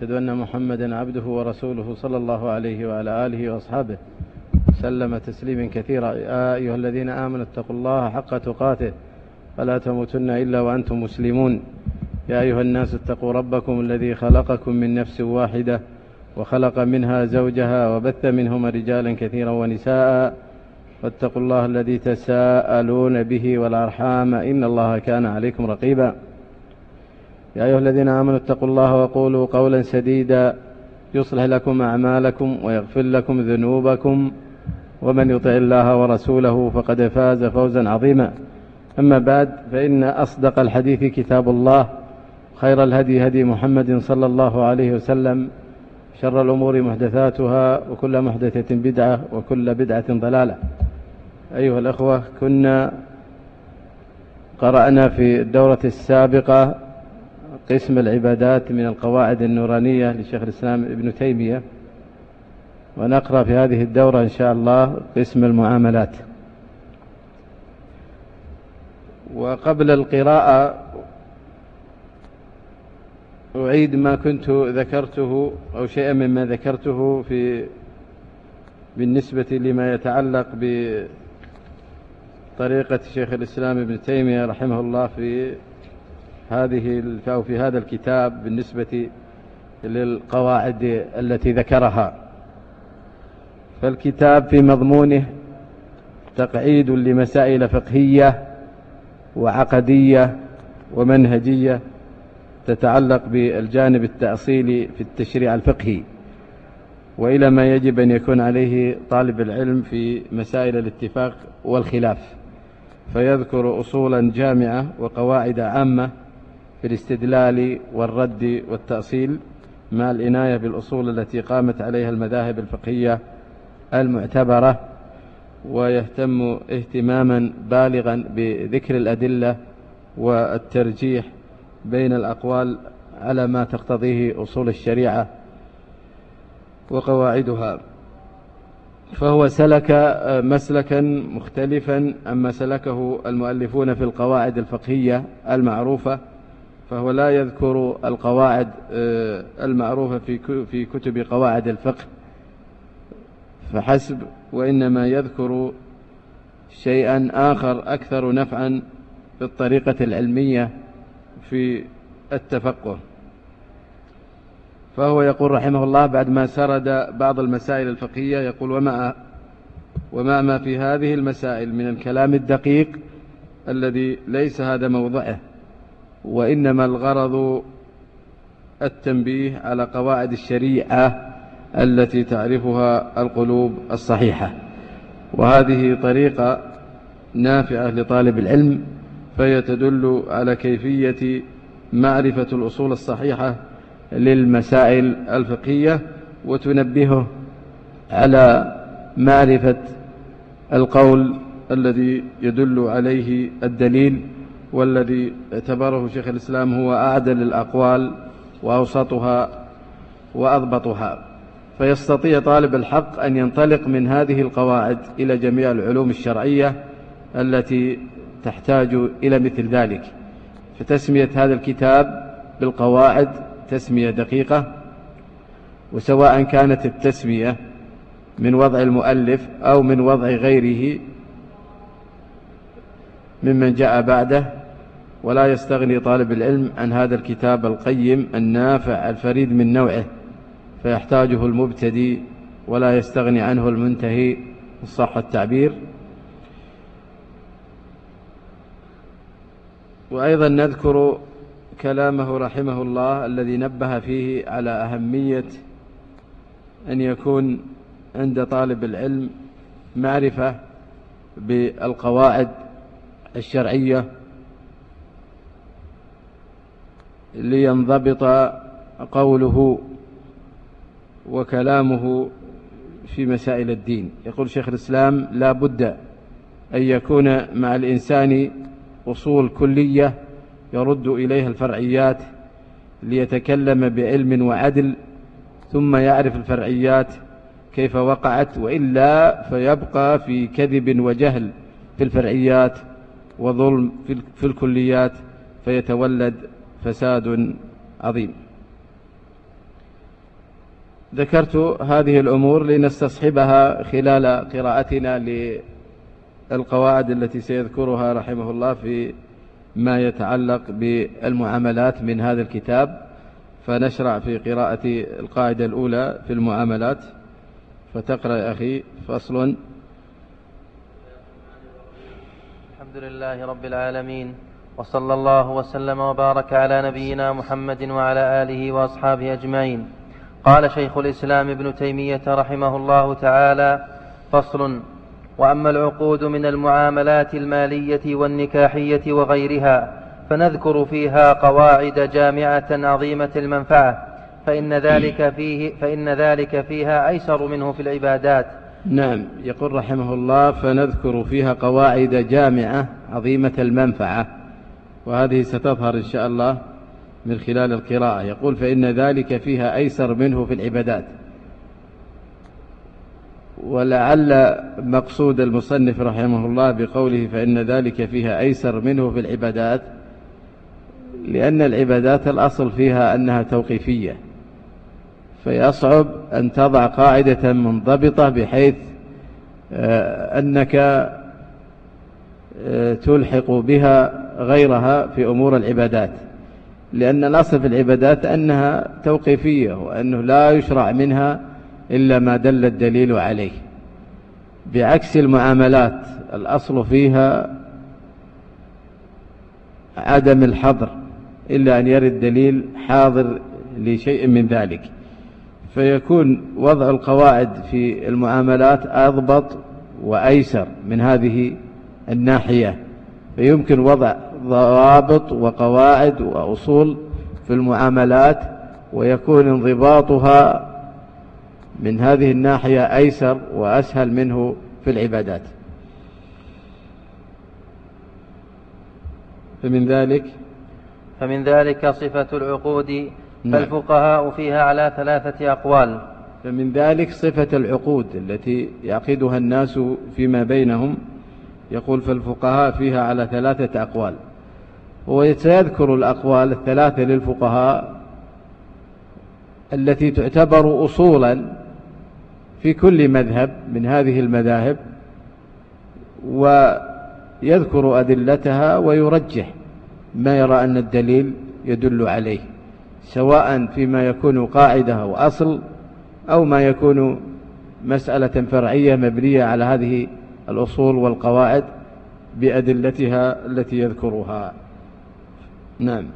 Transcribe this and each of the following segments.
أشهد أن محمدا عبده ورسوله صلى الله عليه وعلى آله وأصحابه سلم تسليما كثيرا. يا أيها الذين آمنوا اتقوا الله حق تقاته فلا تموتن إلا وأنتم مسلمون. يا أيها الناس اتقوا ربكم الذي خلقكم من نفس واحدة وخلق منها زوجها وبث منهما رجالا كثيرا ونساء. واتقوا الله الذي تساءلون به والأرحام إن الله كان عليكم رقيبا. يا أيها الذين آمنوا اتقوا الله وقولوا قولا سديدا يصلح لكم أعمالكم ويغفر لكم ذنوبكم ومن يطع الله ورسوله فقد فاز فوزا عظيما. أما بعد فإن أصدق الحديث كتاب الله خير الهدي هدي محمد صلى الله عليه وسلم شر الأمور محدثاتها وكل محدثة بدعة وكل بدعة ضلالة. أيها الأخوة كنا قرأنا في الدورة السابقة قسم العبادات من القواعد النورانية لشيخ الإسلام ابن تيمية. ونقرأ في هذه الدورة إن شاء الله قسم المعاملات. وقبل القراءة أعيد ما كنت ذكرته أو شيئا مما ذكرته في بالنسبة لما يتعلق بطريقة شيخ الإسلام ابن تيمية رحمه الله في هذه أو في هذا الكتاب بالنسبة للقواعد التي ذكرها. فالكتاب في مضمونه تقعيد لمسائل فقهية وعقدية ومنهجية تتعلق بالجانب التأصيلي في التشريع الفقهي. وإلى ما يجب أن يكون عليه طالب العلم في مسائل الاتفاق والخلاف. فيذكر أصولا جامعة وقواعد عامة في الاستدلال والرد والتأصيل مع العناية بالأصول التي قامت عليها المذاهب الفقهية المعتبرة ويهتم اهتماما بالغا بذكر الأدلة والترجيح بين الأقوال على ما تقتضيه أصول الشريعة وقواعدها. فهو سلك مسلكا مختلفا أما سلكه المؤلفون في القواعد الفقهية المعروفة فهو لا يذكر القواعد المعروفة في كتب قواعد الفقه. فحسب وإنما يذكر شيئا آخر أكثر نفعا في الطريقة العلمية في التفقه. فهو يقول رحمه الله بعد ما سرد بعض المسائل الفقهية يقول ومع ومع ما في هذه المسائل من الكلام الدقيق الذي ليس هذا موضعه. وإنما الغرض التنبيه على قواعد الشريعة التي تعرفها القلوب الصحيحة. وهذه طريقة نافعة لطالب العلم فهي تدل على كيفية معرفة الأصول الصحيحة للمسائل الفقهية وتنبهه على معرفة القول الذي يدل عليه الدليل والذي اعتبره شيخ الإسلام هو أعدل الأقوال وأوسطها وأضبطها. فيستطيع طالب الحق أن ينطلق من هذه القواعد إلى جميع العلوم الشرعية التي تحتاج إلى مثل ذلك. فتسمية هذا الكتاب بالقواعد تسمية دقيقة وسواء كانت التسمية من وضع المؤلف أو من وضع غيره ممن جاء بعده ولا يستغني طالب العلم عن هذا الكتاب القيم النافع الفريد من نوعه فيحتاجه المبتدي ولا يستغني عنه المنتهي صح التعبير. وأيضا نذكر كلامه رحمه الله الذي نبه فيه على أهمية أن يكون عند طالب العلم معرفة بالقواعد الشرعية لينضبط قوله وكلامه في مسائل الدين. يقول شيخ الإسلام لا بد أن يكون مع الإنسان أصول كلية يرد إليها الفرعيات ليتكلم بعلم وعدل ثم يعرف الفرعيات كيف وقعت وإلا فيبقى في كذب وجهل في الفرعيات وظلم في الكليات فيتولد فساد عظيم. ذكرت هذه الأمور لنستصحبها خلال قراءتنا للقواعد التي سيذكرها رحمه الله في ما يتعلق بالمعاملات من هذا الكتاب فنشرع في قراءة القاعدة الأولى في المعاملات. فتقرأ يا أخي فصل. الحمد لله رب العالمين. وصلى الله وسلم وبارك على نبينا محمد وعلى آله وأصحابه أجمعين. قال شيخ الإسلام ابن تيمية رحمه الله تعالى فصل وأما العقود من المعاملات المالية والنكاحية وغيرها فنذكر فيها قواعد جامعة عظيمة المنفعة فإن ذلك فيه فإن ذلك فيها أيسر منه في العبادات. نعم يقول رحمه الله فنذكر فيها قواعد جامعة عظيمة المنفعة. وهذه ستظهر إن شاء الله من خلال القراءة. يقول فإن ذلك فيها أيسر منه في العبادات. ولعل مقصود المصنف رحمه الله بقوله فإن ذلك فيها أيسر منه في العبادات لأن العبادات الأصل فيها أنها توقيفية. فيصعب أن تضع قاعدة منضبطة بحيث آه، أنك تلحق بها غيرها في أمور العبادات. لأن الأصل في العبادات أنها توقيفية وأنه لا يشرع منها إلا ما دل الدليل عليه. بعكس المعاملات الأصل فيها عدم الحظر إلا أن يرد دليل حاضر لشيء من ذلك. فيكون وضع القواعد في المعاملات أضبط وأيسر من هذه الناحية فيمكن وضع ضوابط وقواعد وأصول في المعاملات ويكون انضباطها من هذه الناحية أيسر وأسهل منه في العبادات. فمن ذلك؟ فمن ذلك صفة العقود نعم. فالفقهاء فيها على ثلاثة أقوال. فمن ذلك صفة العقود التي يعقدها الناس فيما بينهم يقول فالفقهاء فيها على ثلاثة أقوال. هو سيذكر الأقوال الثلاثة للفقهاء التي تعتبر أصولا في كل مذهب من هذه المذاهب ويذكر أدلتها ويرجح ما يرى أن الدليل يدل عليه سواء فيما يكون قاعدة أو أصل أو ما يكون مسألة فرعية مبنية على هذه الأصول والقواعد بأدلتها التي يذكرها. نعم.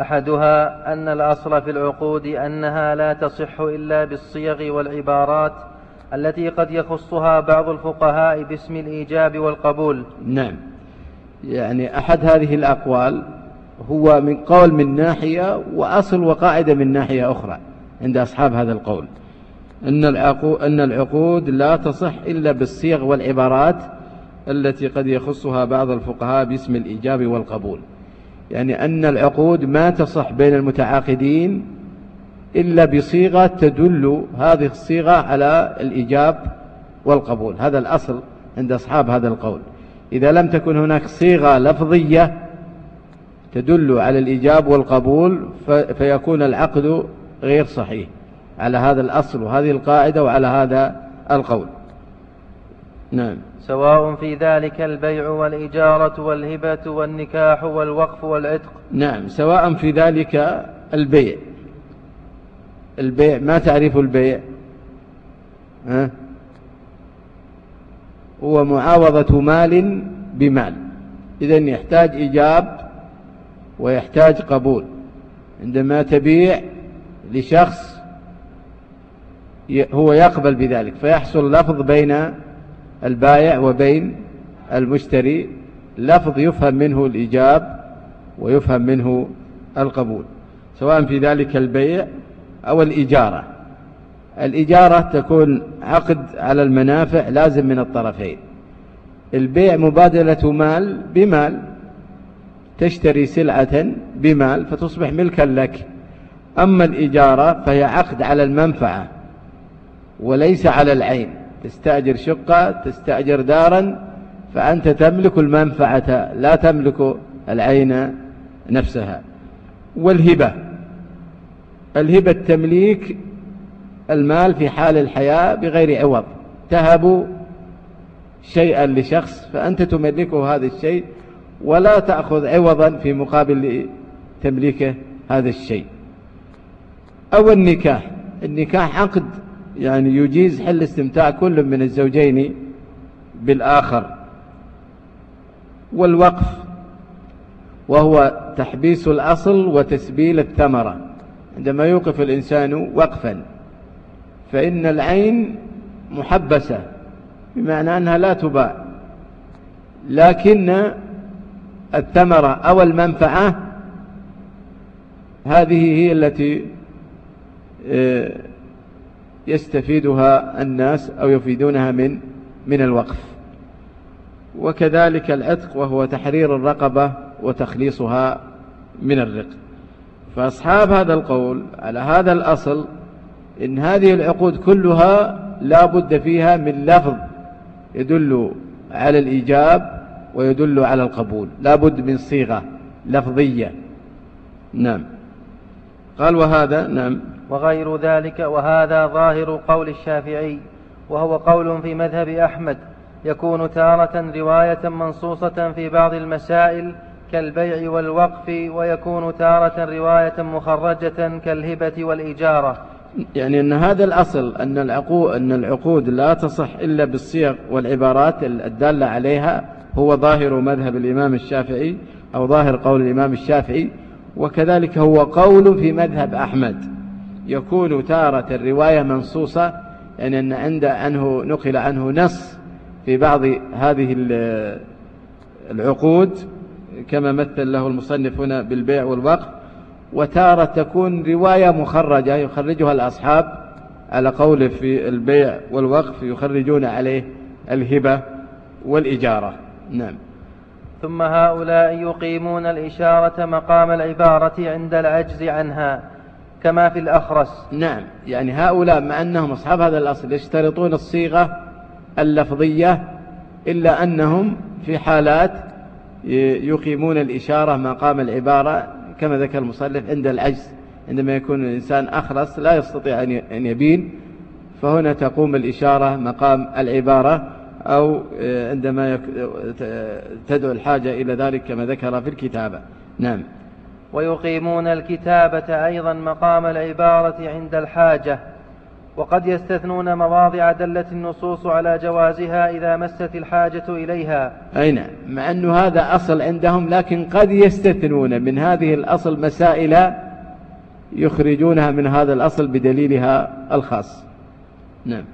أحدها أن الأصل في العقود أنها لا تصح إلا بالصيغ والعبارات التي قد يخصها بعض الفقهاء باسم الإيجاب والقبول. نعم. يعني أحد هذه الأقوال هو من قول من ناحية وأصل وقاعدة من ناحية أخرى عند أصحاب هذا القول. أن العقود, أن العقود لا تصح إلا بالصيغ والعبارات التي قد يخصها بعض الفقهاء باسم الإيجاب والقبول. يعني أن العقود ما تصح بين المتعاقدين إلا بصيغة تدل هذه الصيغة على الإيجاب والقبول. هذا الأصل عند أصحاب هذا القول. إذا لم تكن هناك صيغة لفظية تدل على الإيجاب والقبول فيكون العقد غير صحيح. على هذا الأصل وهذه القاعدة وعلى هذا القول. نعم. سواء في ذلك البيع والإجارة والهبة والنكاح والوقف والعتق. نعم. سواء في ذلك البيع. البيع ما تعرف البيع؟ ها؟ هو معاوضة مال بمال. إذا يحتاج إيجاب ويحتاج قبول. عندما تبيع لشخص هو يقبل بذلك فيحصل لفظ بين البائع وبين المشتري لفظ يفهم منه الإيجاب ويفهم منه القبول سواء في ذلك البيع أو الإجارة. الإجارة تكون عقد على المنافع لازم من الطرفين. البيع مبادلة مال بمال تشتري سلعة بمال فتصبح ملكا لك. أما الإجارة فهي عقد على المنفعة وليس على العين. تستأجر شقة تستأجر دارا فأنت تملك المنفعة لا تملك العين نفسها. والهبة. الهبة التمليك المال في حال الحياة بغير عوض. تهب شيئا لشخص فأنت تملكه هذا الشيء ولا تأخذ عوضا في مقابل تمليكه هذا الشيء. أو النكاح. النكاح عقد. يعني يجيز حل استمتاع كل من الزوجين بالآخر. والوقف وهو تحبيس الأصل وتسبيل الثمرة. عندما يوقف الإنسان وقفا فإن العين محبسة بمعنى أنها لا تباع. لكن الثمرة أو المنفعة هذه هي التي آه، يستفيدها الناس أو يفيدونها من من الوقف. وكذلك العتق وهو تحرير الرقبة وتخليصها من الرق. فأصحاب هذا القول على هذا الأصل إن هذه العقود كلها لا بد فيها من لفظ يدل على الإيجاب ويدل على القبول. لا بد من صيغة لفظية. نعم. قال وهذا نعم. وغير ذلك وهذا ظاهر قول الشافعي وهو قول في مذهب أحمد يكون تارة رواية منصوصة في بعض المسائل كالبيع والوقف ويكون تارة رواية مخرجة كالهبة والإجارة. يعني أن هذا الأصل أن العقود, أن العقود لا تصح إلا بالصيغ والعبارات الدالة عليها هو ظاهر مذهب الإمام الشافعي أو ظاهر قول الإمام الشافعي وكذلك هو قول في مذهب أحمد. يكون تارة الرواية منصوصة يعني أن عند عنه نقل عنه نص في بعض هذه العقود كما مثل له المصنف هنا بالبيع والوقف. وتارة تكون رواية مخرجة يخرجها الأصحاب على قوله في البيع والوقف يخرجون عليه الهبة والإجارة. نعم. ثم هؤلاء يقيمون الإشارة مقام العبارة عند العجز عنها. كما في الأخرس. نعم. يعني هؤلاء مع أنهم أصحاب هذا الأصل يشترطون الصيغة اللفظية إلا أنهم في حالات يقيمون الإشارة مقام العبارة كما ذكر المصنف عند العجز. عندما يكون الإنسان أخرس لا يستطيع أن يبين فهنا تقوم الإشارة مقام العبارة أو آه، عندما تدعو الحاجة إلى ذلك كما ذكر في الكتابة. نعم. ويقيمون الكتابة أيضا مقام العبارة عند الحاجة وقد يستثنون مواضع دلت النصوص على جوازها إذا مست الحاجة إليها. أي نعم مع أن هذا أصل عندهم لكن قد يستثنون من هذه الأصل مسائل يخرجونها من هذا الأصل بدليلها الخاص. نعم.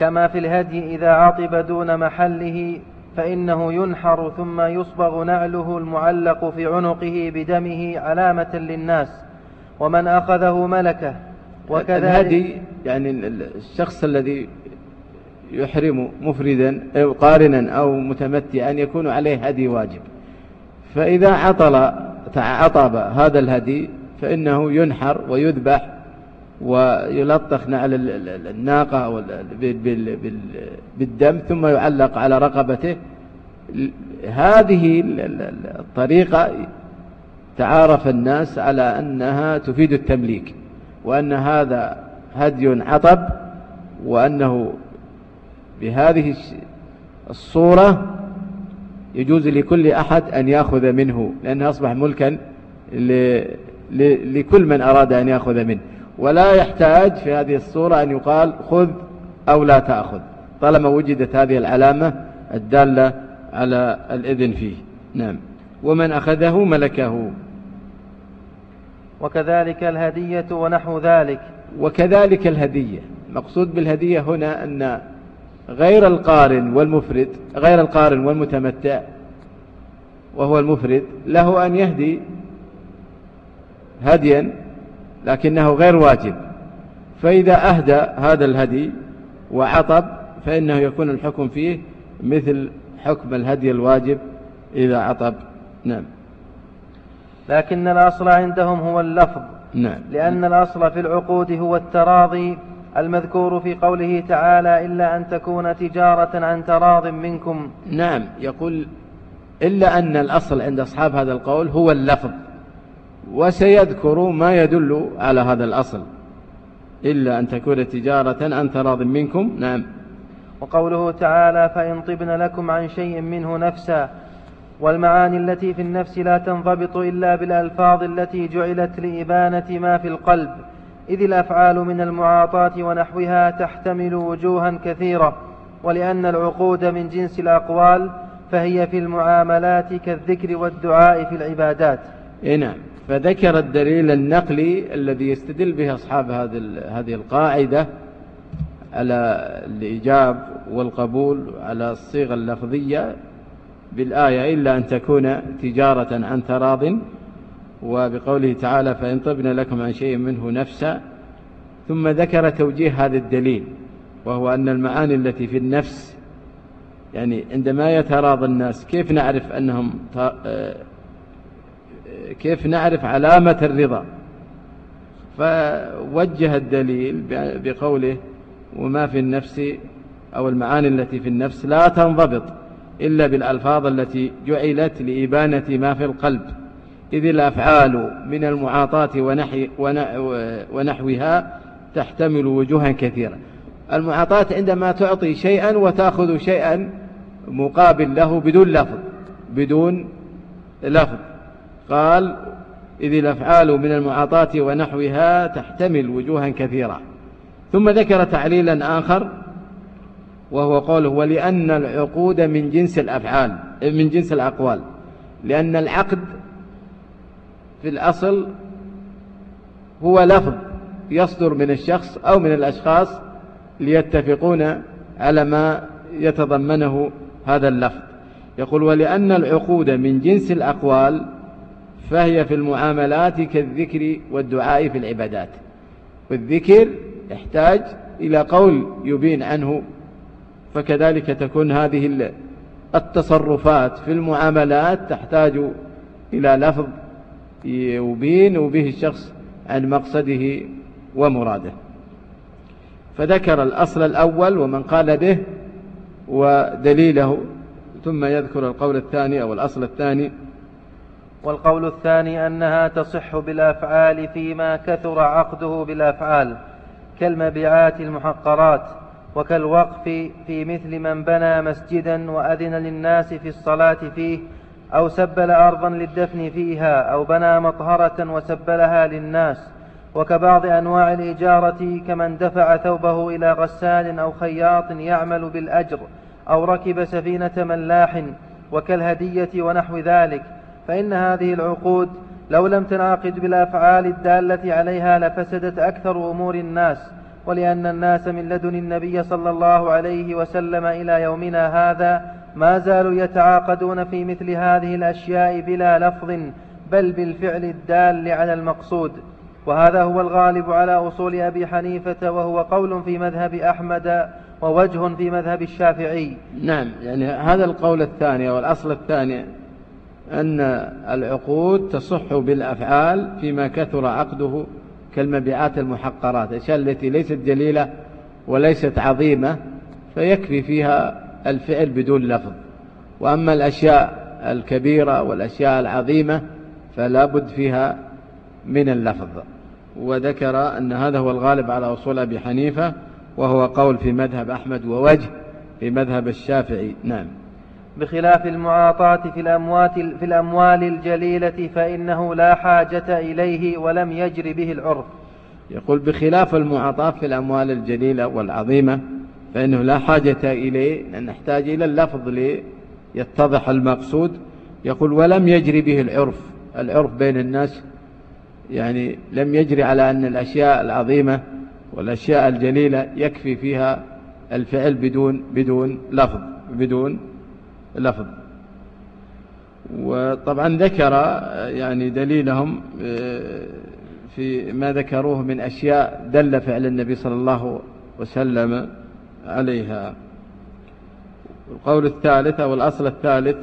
كما في الهدي إذا عطب دون محله فإنه ينحر ثم يصبغ نعله المعلق في عنقه بدمه علامة للناس ومن أخذه ملكه. وكذلك الهدي يعني الشخص الذي يحرم مفردا أو قارنا أو متمتعا يكون عليه هدي واجب. فإذا عطل عطب هذا الهدي فإنه ينحر ويذبح ويلطخ نعل الناقة بالدم ثم يعلق على رقبته. هذه الطريقة تعارف الناس على أنها تفيد التمليك وأن هذا هدي عطب وأنه بهذه الصورة يجوز لكل أحد أن يأخذ منه لأنه أصبح ملكا لكل من أراد أن يأخذ منه. ولا يحتاج في هذه الصورة أن يقال خذ أو لا تأخذ. طالما وجدت هذه العلامة الدالة على الإذن فيه. نعم. ومن أخذه ملكه. وكذلك الهدية ونحو ذلك. وكذلك الهدية. مقصود بالهدية هنا أن غير القارن والمفرد غير القارن والمتمتع وهو المفرد له أن يهدي هديا لكنه غير واجب. فإذا أهدى هذا الهدي وعطب فإنه يكون الحكم فيه مثل حكم الهدي الواجب إذا عطب. نعم. لكن الأصل عندهم هو اللفظ. نعم. لأن الأصل في العقود هو التراضي المذكور في قوله تعالى إلا أن تكون تجارة عن تراض منكم. نعم. يقول إلا أن الأصل عند أصحاب هذا القول هو اللفظ. وسيذكر ما يدل على هذا الأصل إلا أن تكون تجارة أنت راض منكم. نعم. وقوله تعالى فإن طبن لكم عن شيء منه نفسا والمعاني التي في النفس لا تنضبط إلا بالألفاظ التي جعلت لإبانة ما في القلب إذ الأفعال من المعاطاة ونحوها تحتمل وجوها كثيرة ولأن العقود من جنس الأقوال فهي في المعاملات كالذكر والدعاء في العبادات. إيه نعم. فذكر الدليل النقلي الذي يستدل به أصحاب هذه القاعدة على الإيجاب والقبول على الصيغة اللفظية بالآية إلا أن تكون تجارة عن تراض وبقوله تعالى فإن طبن لكم عن شيء منه نفسا ثم ذكر توجيه هذا الدليل وهو أن المعاني التي في النفس يعني عندما يتراضى الناس كيف نعرف أنهم آه، كيف نعرف علامة الرضا؟ فوجه الدليل بقوله وما في النفس أو المعاني التي في النفس لا تنضبط إلا بالألفاظ التي جعلت لإبانة ما في القلب إذ الأفعال من المعاطاة ونحي ونحوها تحتمل وجوها كثيرة. المعاطاة عندما تعطي شيئا وتأخذ شيئا مقابل له بدون لفظ بدون لفظ. قال إذ الأفعال من المعاطاة ونحوها تحتمل وجوها كثيرة. ثم ذكر تعليلا آخر وهو قوله ولأن العقود من جنس الأفعال من جنس الأقوال. لأن العقد في الأصل هو لفظ يصدر من الشخص أو من الأشخاص ليتفقون على ما يتضمنه هذا اللفظ. يقول ولأن العقود من جنس الأقوال فهي في المعاملات كالذكر والدعاء في العبادات. والذكر يحتاج إلى قول يبين عنه فكذلك تكون هذه التصرفات في المعاملات تحتاج إلى لفظ يبين به الشخص عن مقصده ومراده. فذكر الأصل الأول ومن قال به ودليله ثم يذكر القول الثاني أو الأصل الثاني والقول الثاني أنها تصح بالأفعال فيما كثر عقده بالأفعال كالمبيعات المحقرات وكالوقف في مثل من بنى مسجدا وأذن للناس في الصلاة فيه أو سبل أرضا للدفن فيها أو بنى مطهرة وسبلها للناس وكبعض أنواع الإجارة كمن دفع ثوبه إلى غسال أو خياط يعمل بالأجر أو ركب سفينة ملاح وكالهدية ونحو ذلك. فإن هذه العقود لو لم تنعقد بالأفعال الدالة عليها لفسدت أكثر أمور الناس ولأن الناس من لدن النبي صلى الله عليه وسلم إلى يومنا هذا ما زالوا يتعاقدون في مثل هذه الأشياء بلا لفظ بل بالفعل الدال على المقصود. وهذا هو الغالب على أصول أبي حنيفة وهو قول في مذهب أحمد ووجه في مذهب الشافعي. نعم يعني هذا القول الثاني أو الأصل الثاني. أن العقود تصح بالأفعال فيما كثر عقده كالمبيعات المحقرات الأشياء التي ليست جليلة وليست عظيمة فيكفي فيها الفعل بدون لفظ. وأما الأشياء الكبيرة والأشياء العظيمة فلا بد فيها من اللفظ. وذكر أن هذا هو الغالب على أصول أبي حنيفة وهو قول في مذهب أحمد ووجه في مذهب الشافعي. نعم. بخلاف المعاطاة في الأموات في الأموال الجليلة فإنه لا حاجة إليه ولم يجر به العرف. يقول بخلاف المعاطاة في الأموال الجليلة والعظيمة فإنه لا حاجة إليه أن نحتاج إلى اللفظ ليتضح المقصود. يقول ولم يجري به العرف. العرف بين الناس يعني لم يجري على أن الأشياء العظيمة والأشياء الجليلة يكفي فيها الفعل بدون بدون لفظ بدون لفظ. وطبعا ذكر يعني دليلهم آه، في ما ذكروه من أشياء دل فعل النبي صلى الله وسلم عليها. القول الثالث أو الأصل الثالث.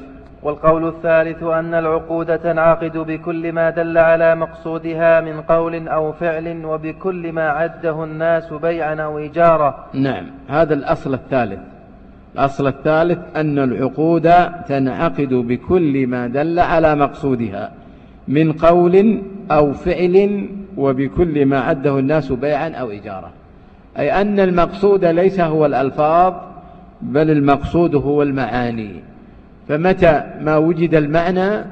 والقول الثالث أن العقود تنعقد بكل ما دل على مقصودها من قول أو فعل وبكل ما عده الناس بيعا أو إجارة نعم هذا الأصل الثالث. الأصل الثالث أن العقود تنعقد بكل ما دل على مقصودها من قول أو فعل وبكل ما عده الناس بيعا أو إجارة أي أن المقصود ليس هو الألفاظ بل المقصود هو المعاني. فمتى ما وجد المعنى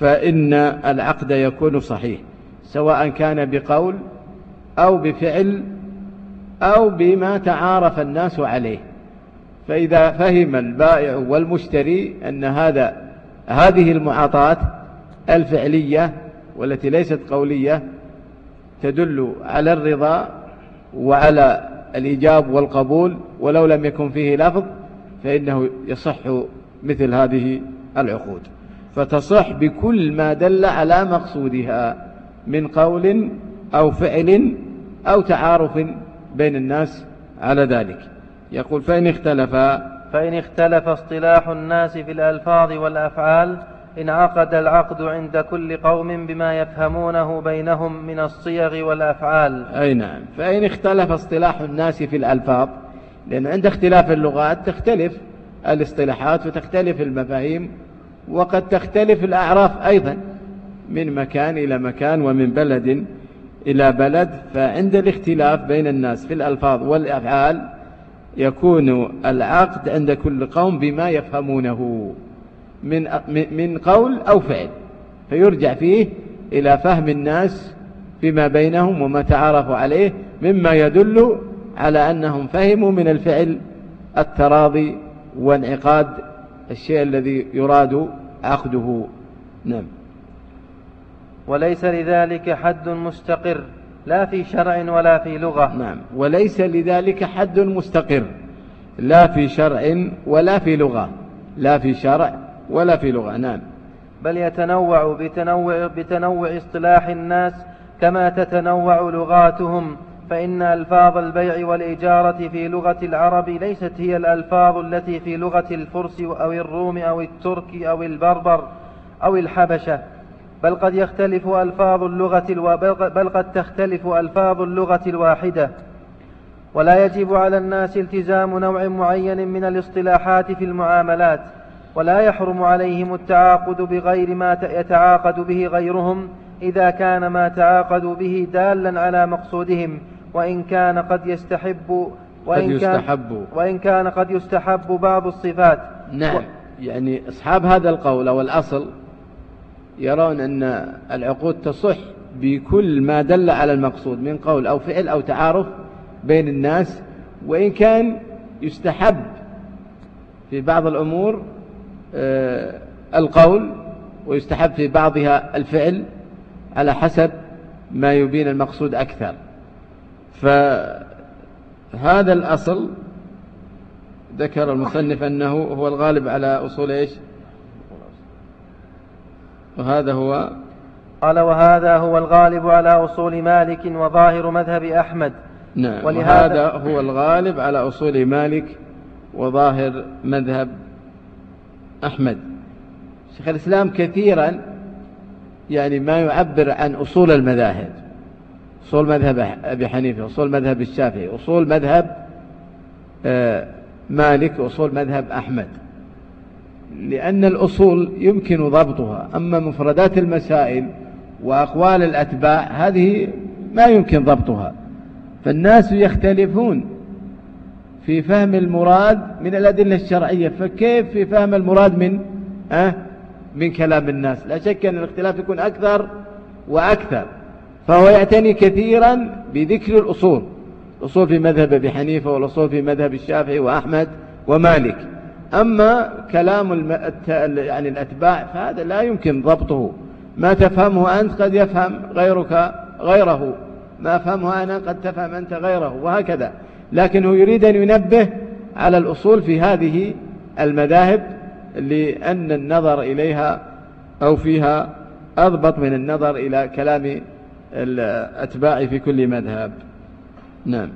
فإن العقد يكون صحيح سواء كان بقول أو بفعل أو بما تعارف الناس عليه. فإذا فهم البائع والمشتري أن هذا هذه المعاطاة الفعلية والتي ليست قولية تدل على الرضا وعلى الإيجاب والقبول ولو لم يكن فيه لفظ فإنه يصح مثل هذه العقود. فتصح بكل ما دل على مقصودها من قول أو فعل أو تعارف بين الناس على ذلك. يقول فإن اختلف. فإن اختلف اصطلاح الناس في الألفاظ والأفعال انعقد العقد عند كل قوم بما يفهمونه بينهم من الصيغ والأفعال. أي نعم. فإن اختلف اصطلاح الناس في الألفاظ لأن عند اختلاف اللغات تختلف الاصطلاحات وتختلف المفاهيم وقد تختلف الأعراف أيضا من مكان إلى مكان ومن بلد إلى بلد. فعند الاختلاف بين الناس في الألفاظ والأفعال يكون العقد عند كل قوم بما يفهمونه من من قول أو فعل فيرجع فيه إلى فهم الناس فيما بينهم وما تعارفوا عليه مما يدل على أنهم فهموا من الفعل التراضي وانعقاد الشيء الذي يراد عقده. نعم. وليس لذلك حد مستقر. لا في شرع ولا في لغة. نعم. وليس لذلك حد مستقر. لا في شرع ولا في لغة. لا في شرع ولا في لغة. نعم. بل يتنوع بتنوع, بتنوع اصطلاح الناس كما تتنوع لغاتهم. فإن ألفاظ البيع والإجارة في لغة العرب ليست هي الألفاظ التي في لغة الفرس أو الروم أو الترك أو البربر أو الحبشة. بل قد يختلف ألفاظ اللغة ألو... بل قد تختلف ألفاظ اللغة الواحدة. ولا يجب على الناس التزام نوع معين من الاصطلاحات في المعاملات ولا يحرم عليهم التعاقد بغير ما يتعاقد به غيرهم إذا كان ما تعاقدوا به دالا على مقصودهم. وإن كان قد يستحب وإن قد كان يستحب. وإن كان قد يستحب بعض الصفات. نعم. و... يعني أصحاب هذا القول أو الأصل يرون أن العقود تصح بكل ما دل على المقصود من قول أو فعل أو تعارف بين الناس وإن كان يستحب في بعض الأمور آه، القول ويستحب في بعضها الفعل على حسب ما يبين المقصود أكثر. فهذا الأصل ذكر المصنف أنه هو الغالب على أصول إيش؟ وهذا هو قال وهذا هو الغالب على أصول مالك وظاهر مذهب أحمد. نعم وهذا هو الغالب على أصول مالك وظاهر مذهب أحمد. شيخ الإسلام كثيرا يعني ما يعبر عن أصول المذاهب أصول مذهب أبي حنيفة أصول مذهب الشافعي أصول مذهب آه، مالك أصول مذهب أحمد. لأن الأصول يمكن ضبطها. أما مفردات المسائل وأقوال الأتباع هذه ما يمكن ضبطها. فالناس يختلفون في فهم المراد من الأدلة الشرعية. فكيف في فهم المراد من أه؟ من كلام الناس؟ لا شك أن الاختلاف يكون أكثر وأكثر. فهو يعتني كثيرا بذكر الأصول. الأصول في مذهب أبي حنيفة والأصول في مذهب الشافعي وأحمد ومالك. أما كلام الم... يعني الأتباع فهذا لا يمكن ضبطه. ما تفهمه أنت قد يفهم غيرك غيره. ما أفهمه أنا قد تفهم أنت غيره وهكذا. لكنه يريد أن ينبه على الأصول في هذه المذاهب لأن النظر إليها أو فيها أضبط من النظر إلى كلام الأتباع في كل مذهب. نعم.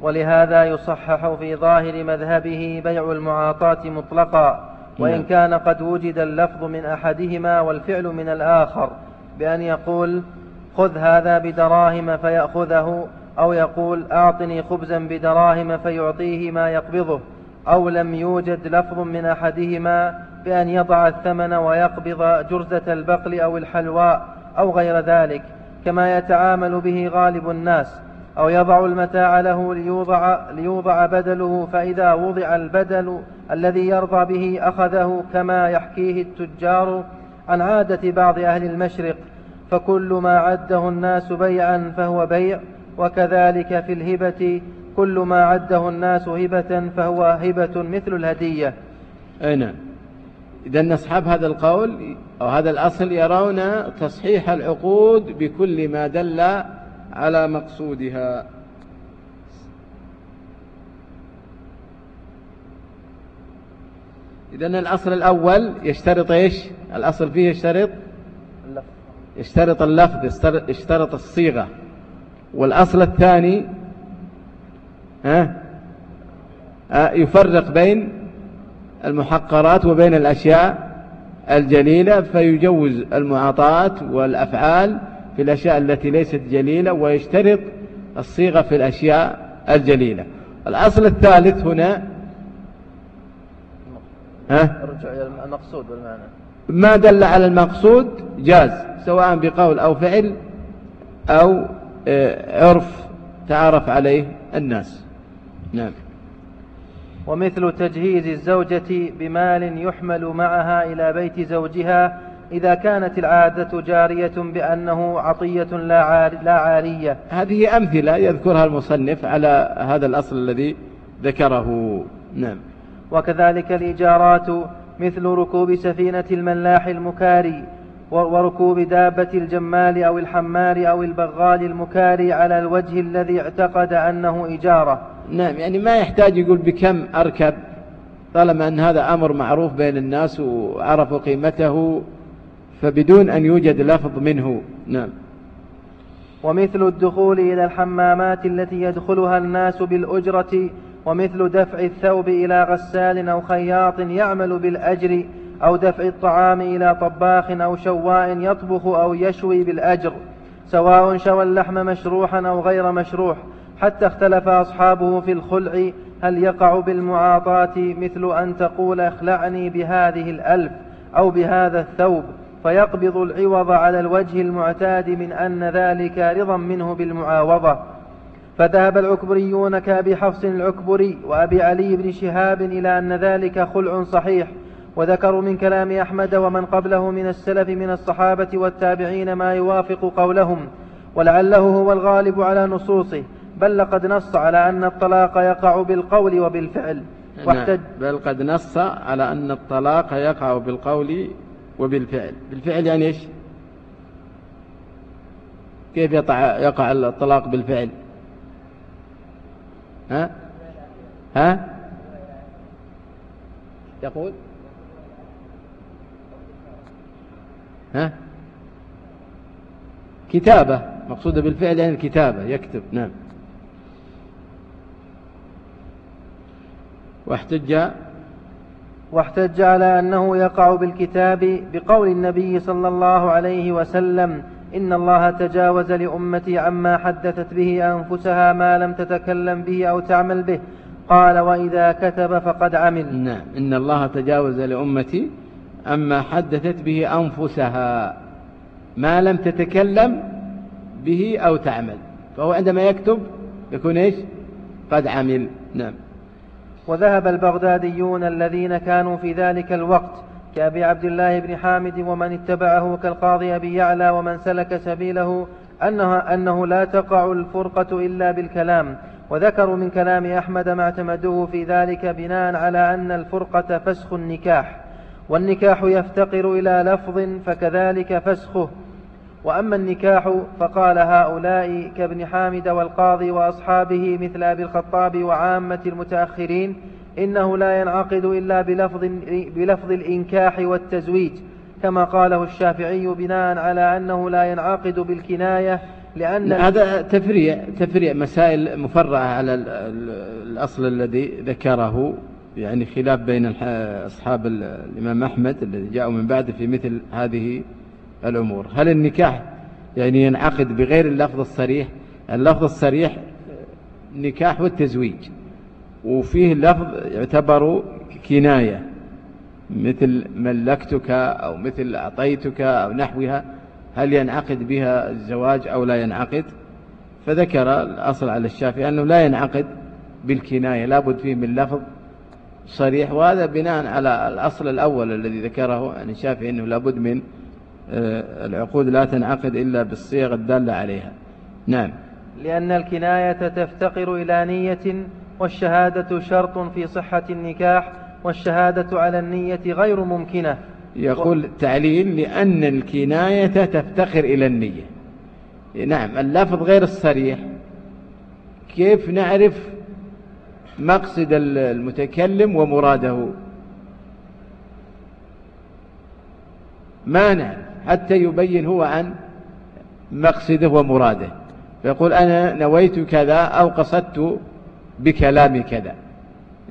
ولهذا يصحح في ظاهر مذهبه بيع المعاطاة مطلقا وإن نعم. كان قد وجد اللفظ من أحدهما والفعل من الآخر بأن يقول خذ هذا بدراهم فيأخذه أو يقول أعطني خبزا بدراهم فيعطيه ما يقبضه أو لم يوجد لفظ من أحدهما بأن يضع الثمن ويقبض جرزة البقل أو الحلواء أو غير ذلك كما يتعامل به غالب الناس أو يضع المتاع له ليوضع, ليوضع بدله فإذا وضع البدل الذي يرضى به أخذه كما يحكيه التجار عن عادة بعض أهل المشرق فكل ما عده الناس بيعا فهو بيع وكذلك في الهبة كل ما عده الناس هبة فهو هبة مثل الهدية. أي نعم إذا أصحاب هذا القول أو هذا الأصل يرون تصحيح العقود بكل ما دل على مقصودها. إذا الأصل الأول يشترط إيش؟ الأصل فيه يشترط يشترط اللفظ يشترط الصيغة. والأصل الثاني ها؟ يفرق بين المحقرات وبين الأشياء الجليلة فيجوز المعاطاة والأفعال في الأشياء التي ليست جليلة ويشترط الصيغة في الأشياء الجليلة. الأصل الثالث هنا ها؟ إلى المقصود والمعنى ما دل على المقصود؟ جاز. سواء بقول أو فعل أو آه، عرف تعرف عليه الناس. نعم. ومثل تجهيز الزوجة بمال يحمل معها إلى بيت زوجها إذا كانت العادة جارية بأنه عطية لا, لا عارية هذه أمثلة يذكرها المصنف على هذا الأصل الذي ذكره. نعم. وكذلك الإيجارات مثل ركوب سفينة الملاح المكاري وركوب دابة الجمال أو الحمار أو البغال المكاري على الوجه الذي اعتقد أنه إجارة نعم يعني ما يحتاج يقول بكم أركب طالما أن هذا أمر معروف بين الناس وعرفوا قيمته فبدون أن يوجد لفظ منه. نعم. ومثل الدخول إلى الحمامات التي يدخلها الناس بالأجرة ومثل دفع الثوب إلى غسال أو خياط يعمل بالأجر أو دفع الطعام إلى طباخ أو شواء يطبخ أو يشوي بالأجر سواء شوى اللحم مشروحا أو غير مشروح. حتى اختلف أصحابه في الخلع هل يقع بالمعاطاة مثل أن تقول اخلعني بهذه الألف أو بهذا الثوب؟ فيقبض العوض على الوجه المعتاد من أن ذلك رضا منه بالمعاوضة. فذهب العكبريون كأبي حفص العكبري وأبي علي بن شهاب إلى أن ذلك خلع صحيح وذكروا من كلام أحمد ومن قبله من السلف من الصحابة والتابعين ما يوافق قولهم ولعله هو الغالب على نصوصه. بل لقد نص على أن الطلاق يقع بالقول وبالفعل. نعم، واحتج بل قد نص على أن الطلاق يقع بالقول وبالفعل. بالفعل يعني إيش؟ كيف يقع, يقع الطلاق بالفعل؟ ها؟ ها؟ يقول؟ ها؟ كتابة. مقصودة بالفعل يعني الكتابة. يكتب. نعم. واحتج واحتج على أنه يقع بالكتاب بقول النبي صلى الله عليه وسلم إن الله تجاوز لأمتي عما حدثت به أنفسها ما لم تتكلم به أو تعمل به. قال وإذا كتب فقد عمل. نعم. إن الله تجاوز لأمتي عما حدثت به أنفسها ما لم تتكلم به أو تعمل. فهو عندما يكتب يكون إيش؟ قد عمل. نعم. وذهب البغداديون الذين كانوا في ذلك الوقت كأبي عبد الله بن حامد ومن اتبعه كالقاضي أبي يعلى ومن سلك سبيله أنها أنه لا تقع الفرقة إلا بالكلام. وذكروا من كلام أحمد ما اعتمدوه في ذلك بناء على أن الفرقة فسخ النكاح. والنكاح يفتقر إلى لفظ فكذلك فسخه. وأما النكاح فقال هؤلاء كابن حامد والقاضي وأصحابه مثل أبي الخطاب وعامة المتأخرين إنه لا ينعقد إلا بلفظ, بلفظ الإنكاح والتزويج كما قاله الشافعي بناء على أنه لا ينعقد بالكناية لأن هذا تفريع تفريع مسائل مفرعة على الأصل الذي ذكره يعني خلاف بين أصحاب الإمام أحمد الذي جاءوا من بعده في مثل هذه الأمور. هل النكاح يعني ينعقد بغير اللفظ الصريح؟ اللفظ الصريح نكاح والتزويج. وفيه لفظ يعتبر كناية مثل ملكتك أو مثل أعطيتك أو نحوها هل ينعقد بها الزواج أو لا ينعقد؟ فذكر الأصل على الشافعي أنه لا ينعقد بالكناية لابد فيه من لفظ صريح. وهذا بناء على الأصل الأول الذي ذكره عن الشافعي أنه لابد من العقود لا تنعقد إلا بالصيغ الدالة عليها. نعم. لأن الكناية تفتقر إلى نية والشهادة شرط في صحة النكاح والشهادة على النية غير ممكنة. يقول تعليل لأن الكناية تفتقر إلى النية. نعم اللفظ غير الصريح. كيف نعرف مقصد المتكلم ومراده؟ ما نعرف. حتى يبين هو عن مقصده ومراده. فيقول أنا نويت كذا أو قصدت بكلام كذا.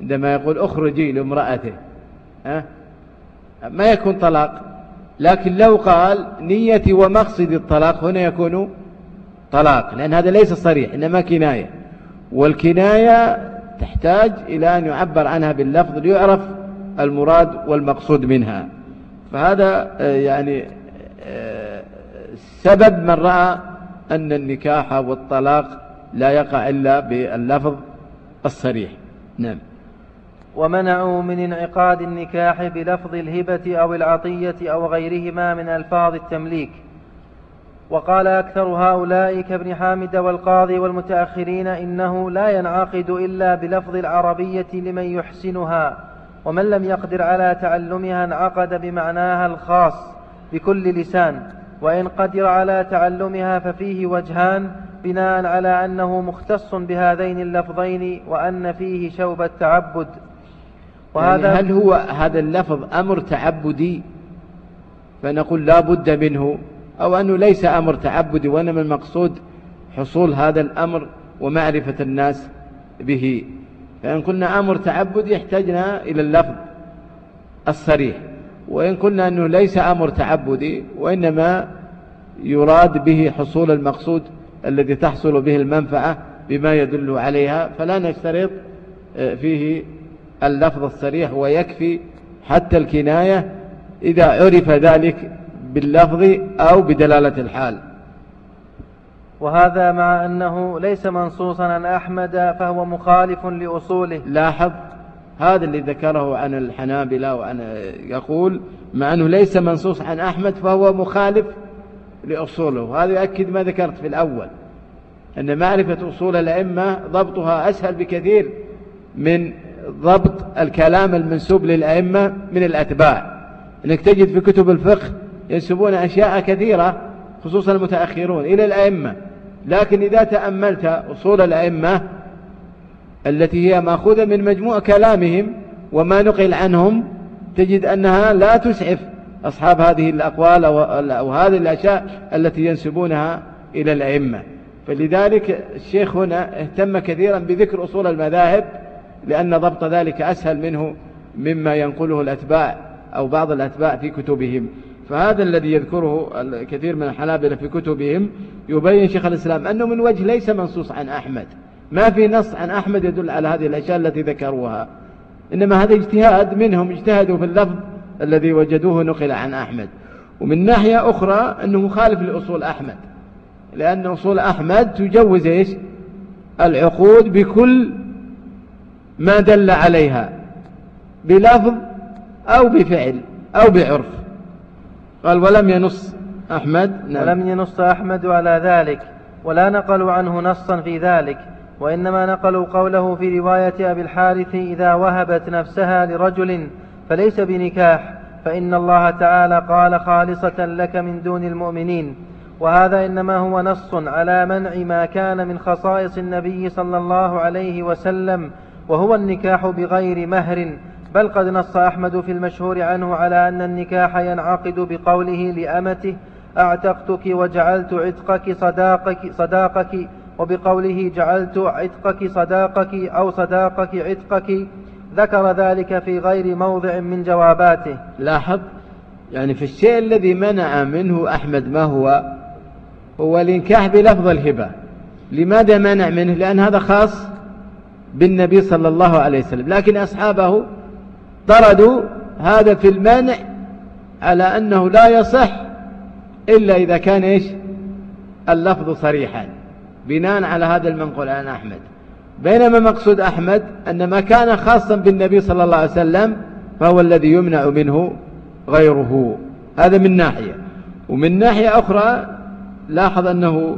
عندما يقول اخرجي لامرأته. ها؟ ما يكون طلاق. لكن لو قال نيتي ومقصد الطلاق هنا يكون طلاق لأن هذا ليس صريح إنما كناية. والكناية تحتاج إلى أن يعبر عنها باللفظ ليعرف المراد والمقصود منها. فهذا آه، يعني سبب من رأى أن النكاح والطلاق لا يقع إلا باللفظ الصريح. نعم. ومنعوا من انعقاد النكاح بلفظ الهبة أو العطية أو غيرهما من ألفاظ التمليك. وقال أكثر هؤلاء كابن حامد والقاضي والمتأخرين إنه لا ينعقد إلا بلفظ العربية لمن يحسنها ومن لم يقدر على تعلمها انعقد بمعناها الخاص. بكل لسان وإن قدر على تعلمها ففيه وجهان بناء على أنه مختص بهذين اللفظين وأن فيه شوب التعبد. وهذا يعني هل هو هذا اللفظ أمر تعبدي؟ فنقول لا بد منه أو أنه ليس أمر تعبدي وإنما المقصود حصول هذا الأمر ومعرفة الناس به. فإن قلنا أمر تعبدي احتجنا إلى اللفظ الصريح. وإن قلنا أنه ليس أمر تعبدي وإنما يراد به حصول المقصود الذي تحصل به المنفعة بما يدل عليها فلا نشترط آه، فيه اللفظ الصريح ويكفي حتى الكناية إذا عرف ذلك باللفظ أو بدلالة الحال. وهذا مع أنه ليس منصوصا عن أحمد فهو مخالف لأصوله. لاحظ هذا اللي ذكره عن الحنابلة وعن يقول مع أنه ليس منصوص عن أحمد فهو مخالف لأصوله. هذا يؤكد ما ذكرت في الأول أن معرفة أصول الأئمة ضبطها أسهل بكثير من ضبط الكلام المنسوب للأئمة من الأتباع. أنك تجد في كتب الفقه ينسبون أشياء كثيرة خصوصا المتأخرون إلى الأئمة. لكن إذا تأملت أصول الأئمة التي هي مأخوذة من مجموع كلامهم وما نقل عنهم تجد أنها لا تسعف أصحاب هذه الأقوال أو هذه الأشياء التي ينسبونها إلى الأئمة. فلذلك الشيخ هنا اهتم كثيرا بذكر أصول المذاهب لأن ضبط ذلك أسهل منه مما ينقله الأتباع أو بعض الأتباع في كتبهم. فهذا الذي يذكره الكثير من الحنابلة في كتبهم يبين شيخ الإسلام أنه من وجه ليس منصوص عن أحمد. ما في نص عن أحمد يدل على هذه الأشياء التي ذكروها. إنما هذا اجتهاد منهم اجتهدوا في اللفظ الذي وجدوه نقل عن أحمد. ومن ناحية أخرى أنه مخالف لأصول أحمد. لأن أصول أحمد تجوز إيش؟ العقود بكل ما دل عليها بلفظ أو بفعل أو بعرف. قال ولم ينص أحمد؟ نعم. ولم ينص أحمد على ذلك ولا نقلوا عنه نصا في ذلك وإنما نقلوا قوله في رواية أبي الحارث إذا وهبت نفسها لرجل فليس بنكاح فإن الله تعالى قال خالصة لك من دون المؤمنين. وهذا إنما هو نص على منع ما كان من خصائص النبي صلى الله عليه وسلم وهو النكاح بغير مهر. بل قد نص أحمد في المشهور عنه على أن النكاح ينعقد بقوله لأمته أعتقتك وجعلت عتقك صداقك, صداقك وبقوله جعلت عتقك صداقك أو صداقك عتقك ذكر ذلك في غير موضع من جواباته. لاحظ؟ يعني في الشيء الذي منع منه أحمد ما هو؟ هو الإنكاح بلفظ الهبة. لماذا منع منه؟ لأن هذا خاص بالنبي صلى الله عليه وسلم. لكن أصحابه طردوا هذا في المنع على أنه لا يصح إلا إذا كان إيش؟ اللفظ صريحا. بناء على هذا المنقول عن أحمد. بينما مقصود أحمد أن ما كان خاصا بالنبي صلى الله عليه وسلم فهو الذي يمنع منه غيره. هذا من ناحية. ومن ناحية أخرى لاحظ أنه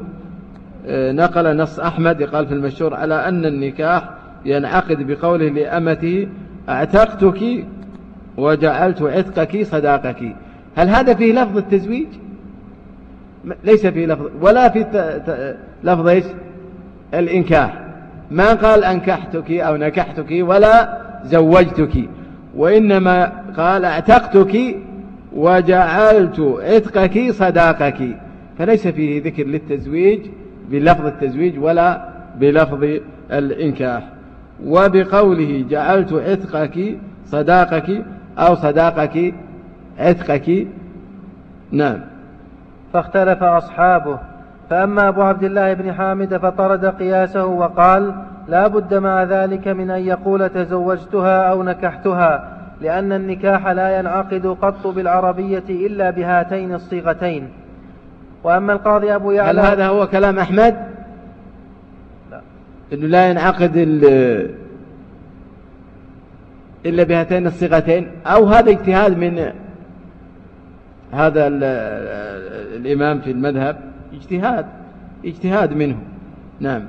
آه، نقل نص أحمد قال في المشهور على أن النكاح ينعقد بقوله لأمته أعتقتك وجعلت عتقك صداقك. هل هذا فيه لفظ التزويج؟ ليس فيه لفظ ولا في لفظ الإنكاح ما قال أنكحتك أو نكحتك ولا زوجتك وإنما قال أعتقتك وجعلت عتقك صداقك. فليس فيه ذكر للتزويج بلفظ التزويج ولا بلفظ الإنكاح وبقوله جعلت عتقك صداقك أو صداقك عتقك نعم. فاختلف أصحابه. فأما أبو عبد الله بن حامد فطرد قياسه وقال لا بد مع ذلك من أن يقول تزوجتها أو نكحتها لأن النكاح لا ينعقد قط بالعربية إلا بهاتين الصيغتين. وأما القاضي أبو يعلى هل هذا هو كلام أحمد؟ لا. أنه لا ينعقد إلا بهاتين الصيغتين؟ أو هذا اجتهاد من هذا الإمام في المذهب اجتهاد اجتهاد منه. نعم.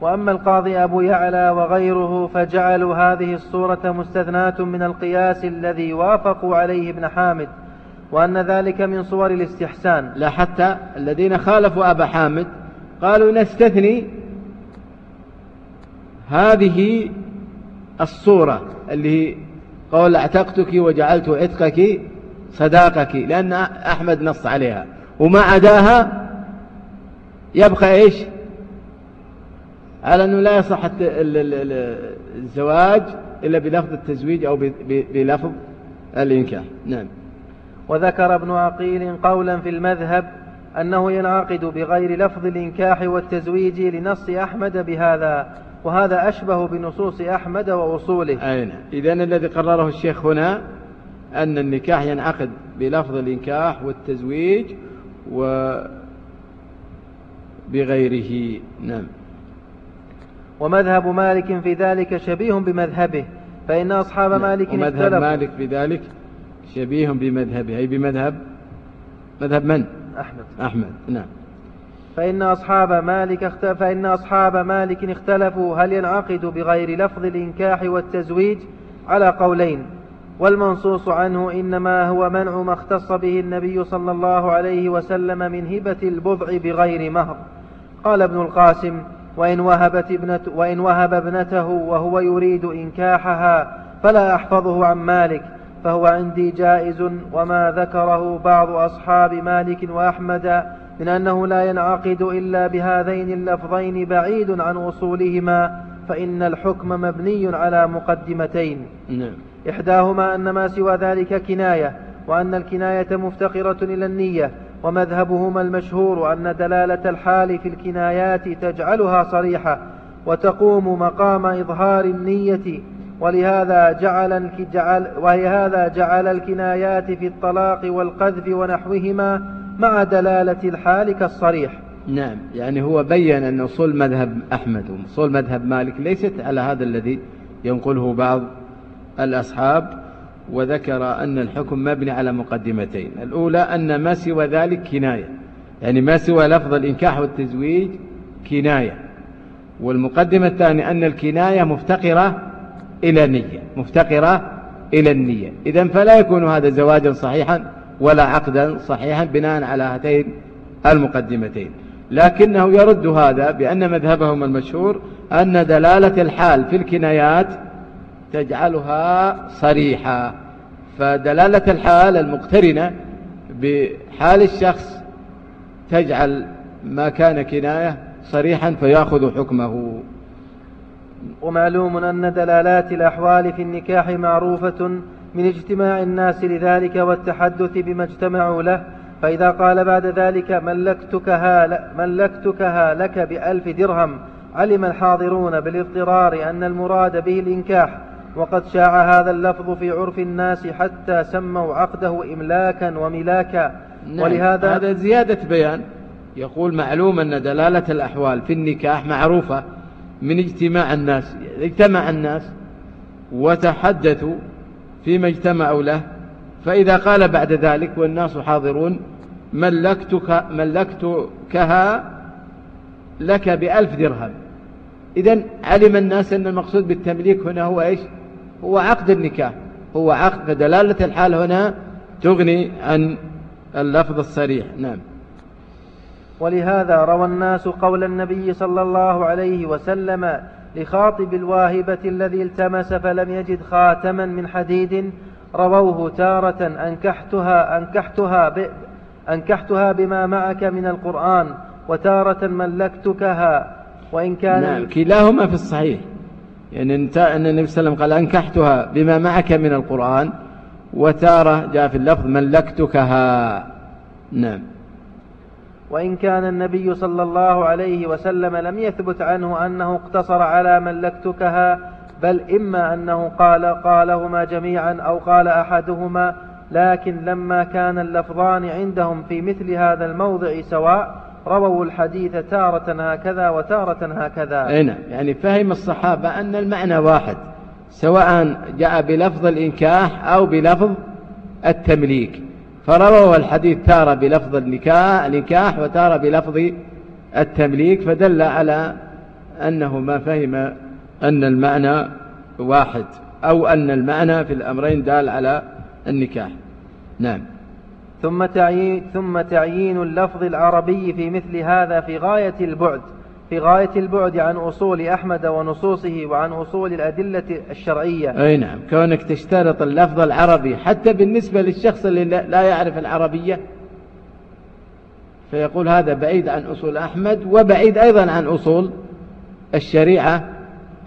وأما القاضي أبو يعلى وغيره فجعلوا هذه الصورة مستثناة من القياس الذي وافقوا عليه ابن حامد وأن ذلك من صور الاستحسان. لا حتى الذين خالفوا أبا حامد قالوا نستثني هذه الصورة اللي قول أعتقتك وجعلت عتقك صداقك لأن أحمد نص عليها. وما عداها يبقى إيش؟ على أنه لا يصح الزواج إلا بلفظ التزويج أو بلفظ الإنكاح نعم. وذكر ابن عقيل قولا في المذهب أنه ينعقد بغير لفظ الإنكاح والتزويج لنص أحمد بهذا وهذا أشبه بنصوص أحمد وأصوله. أين؟ إذا الذي قرره الشيخ هنا أن النكاح ينعقد بلفظ الإنكاح والتزويج و بغيره. نعم. ومذهب مالك في ذلك شبيه بمذهبه فإن أصحاب نعم. مالك ومذهب مالك في ذلك شبيه بمذهبه. أي بمذهب؟ مذهب من؟ أحمد. أحمد. نعم. فإن أصحاب مالك فإن أصحاب مالك اختلفوا هل ينعقد بغير لفظ الإنكاح والتزويج؟ على قولين. والمنصوص عنه إنما هو منع ما اختص به النبي صلى الله عليه وسلم من هبة البضع بغير مهر قال ابن القاسم وإن وهبت ابنة وإن وهب ابنته وهو يريد إنكاحها فلا أحفظه عن مالك فهو عندي جائز وما ذكره بعض أصحاب مالك وأحمد من أنه لا ينعقد إلا بهذين اللفظين بعيد عن أصولهما فإن الحكم مبني على مقدمتين نعم. إحداهما أن ما سوى ذلك كناية وأن الكناية مفتقرة إلى النية ومذهبهما المشهور أن دلالة الحال في الكنايات تجعلها صريحة وتقوم مقام إظهار النية ولهذا جعل جعل ولهذا جعل الكنايات في الطلاق والقذف ونحوهما مع دلالة الحال كالصريح. نعم يعني هو بين أن أصول مذهب أحمد وأصول مذهب مالك ليست على هذا الذي ينقله بعض الأصحاب وذكر أن الحكم مبني على مقدمتين. الأولى أن ما سوى ذلك كناية. يعني ما سوى لفظ الإنكاح والتزويج كناية. والمقدمة الثانية أن الكناية مفتقرة إلى نية مفتقرة إلى النية. إذا فلا يكون هذا زواجا صحيحا ولا عقدا صحيحا بناء على هاتين المقدمتين. لكنه يرد هذا بأن مذهبهم المشهور أن دلالة الحال في الكنايات تجعلها صريحة. فدلالة الحال المقترنة بحال الشخص تجعل ما كان كناية صريحا فيأخذ حكمه. ومعلوم أن دلالات الأحوال في النكاح معروفة من اجتماع الناس لذلك والتحدث بما اجتمعوا له. فإذا قال بعد ذلك ملكتكها, ملكتكها لك بألف درهم علم الحاضرون بالإضطرار أن المراد به الإنكاح. وقد شاع هذا اللفظ في عرف الناس حتى سموا عقده إملاكا وملاكا. نعم. ولهذا هذا زيادة بيان. يقول معلوم أن دلالة الأحوال في النكاح معروفة من اجتماع الناس اجتمع الناس وتحدثوا فيما اجتمعوا له. فإذا قال بعد ذلك والناس حاضرون ملكتك ملكتكها لك بألف درهم. إذا علم الناس أن المقصود بالتمليك هنا هو إيش؟ هو عقد النكاح. هو عقد فدلالة الحال هنا تغني عن اللفظ الصريح. نعم. ولهذا روى الناس قول النبي صلى الله عليه وسلم لخاطب الواهبة الذي التمس فلم يجد خاتما من حديد رووه تارة أنكحتها أنكحتها ب أنكحتها بما معك من القرآن وتارة ملكتكها. وإن كان نعم كلاهما في الصحيح. يعني أن النبي صلى الله عليه وسلم قال أنكحتها بما معك من القرآن وتارة جاء في اللفظ ملكتكها. نعم. وإن كان النبي صلى الله عليه وسلم لم يثبت عنه أنه اقتصر على ملكتكها بل إما أنه قال قالهما جميعا أو قال أحدهما لكن لما كان اللفظان عندهم في مثل هذا الموضع سواء رووا الحديث تارة هكذا وتارة هكذا. أي نعم. يعني فهم الصحابة أن المعنى واحد سواء جاء بلفظ الإنكاح أو بلفظ التمليك. فرووا الحديث تارة بلفظ النكاح وتارة بلفظ التمليك فدل على أنه ما فهم أن المعنى واحد أو أن المعنى في الأمرين دال على النكاح. نعم. ثم تعيين, ثم تعيين اللفظ العربي في مثل هذا في غاية البعد في غاية البعد عن أصول أحمد ونصوصه وعن أصول الأدلة الشرعية. أي نعم كونك تشترط اللفظ العربي حتى بالنسبة للشخص اللي لا يعرف العربية فيقول هذا بعيد عن أصول أحمد وبعيد أيضا عن أصول الشريعة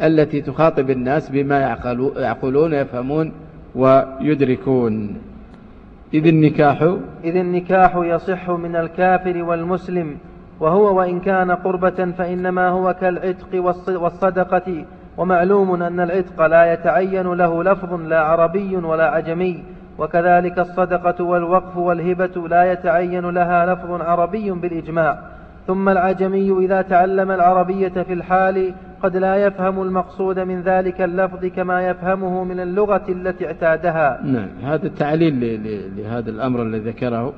التي تخاطب الناس بما يعقلون يفهمون ويدركون. إذ النكاح إذ النكاح يصح من الكافر والمسلم وهو وإن كان قربة فإنما هو كالعتق والصدقة. ومعلوم أن العتق لا يتعين له لفظ لا عربي ولا عجمي وكذلك الصدقة والوقف والهبة لا يتعين لها لفظ عربي بالإجماع. ثم العجمي إذا تعلم العربية في الحال قد لا يفهم المقصود من ذلك اللفظ كما يفهمه من اللغة التي اعتادها. نعم هذا التعليل لهذا الأمر الذي ذكره.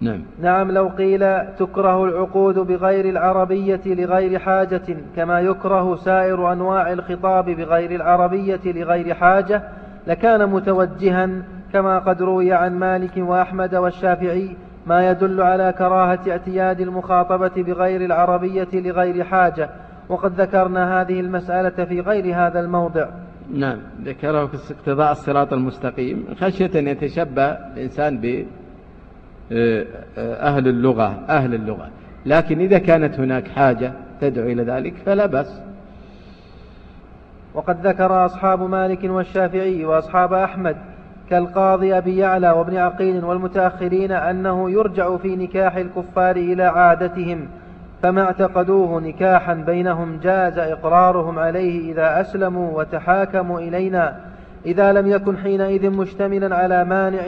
نعم. نعم لو قيل تكره العقود بغير العربية لغير حاجة كما يكره سائر أنواع الخطاب بغير العربية لغير حاجة لكان متوجها كما قد روي عن مالك وأحمد والشافعي ما يدل على كراهة اعتياد المخاطبة بغير العربية لغير حاجة. وقد ذكرنا هذه المسألة في غير هذا الموضع. نعم ذكره في اقتضاء الصراط المستقيم. خشية أن يتشبه الإنسان ب آه، أهل اللغة أهل اللغة. لكن إذا كانت هناك حاجة تدعو إلى ذلك فلا بأس. وقد ذكر أصحاب مالك والشافعي وأصحاب أحمد كالقاضي أبي يعلى وابن عقيل والمتأخرين أنه يرجع في نكاح الكفار إلى عادتهم. فما اعتقدوه نكاحا بينهم جاز إقرارهم عليه إذا أسلموا وتحاكموا إلينا إذا لم يكن حينئذ مشتملا على مانع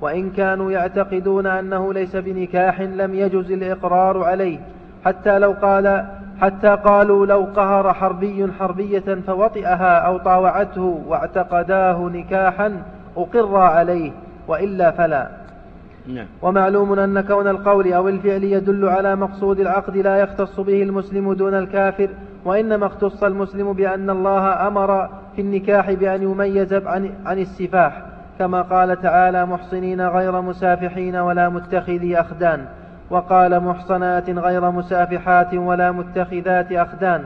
وإن كانوا يعتقدون أنه ليس بنكاح لم يجز الإقرار عليه. حتى لو قال حتى قالوا لو قهر حربي حربية فوطئها أو طاوعته واعتقداه نكاحا أقر عليه وإلا فلا. نعم. ومعلوم أن كون القول أو الفعل يدل على مقصود العقد لا يختص به المسلم دون الكافر وإنما اختص المسلم بأن الله أمر في النكاح بأن يميز عن, عن السفاح كما قال تعالى محصنين غير مسافحين ولا متخذي أخدان وقال محصنات غير مسافحات ولا متخذات أخدان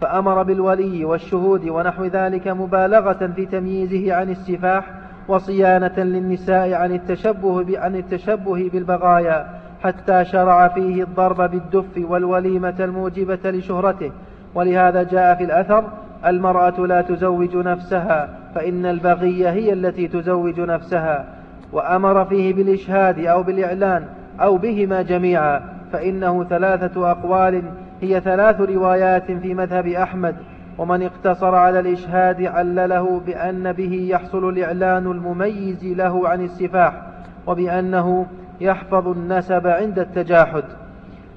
فأمر بالولي والشهود ونحو ذلك مبالغة في تمييزه عن السفاح وصيانة للنساء عن التشبه عن التشبه بالبغايا حتى شرع فيه الضرب بالدف والوليمة الموجبة لشهرته. ولهذا جاء في الأثر المرأة لا تزوج نفسها فإن البغية هي التي تزوج نفسها. وأمر فيه بالإشهاد أو بالإعلان أو بهما جميعا فإنه ثلاثة أقوال هي ثلاث روايات في مذهب أحمد. ومن اقتصر على الإشهاد علله بأن به يحصل الإعلان المميز له عن السفاح وبأنه يحفظ النسب عند التجاحد.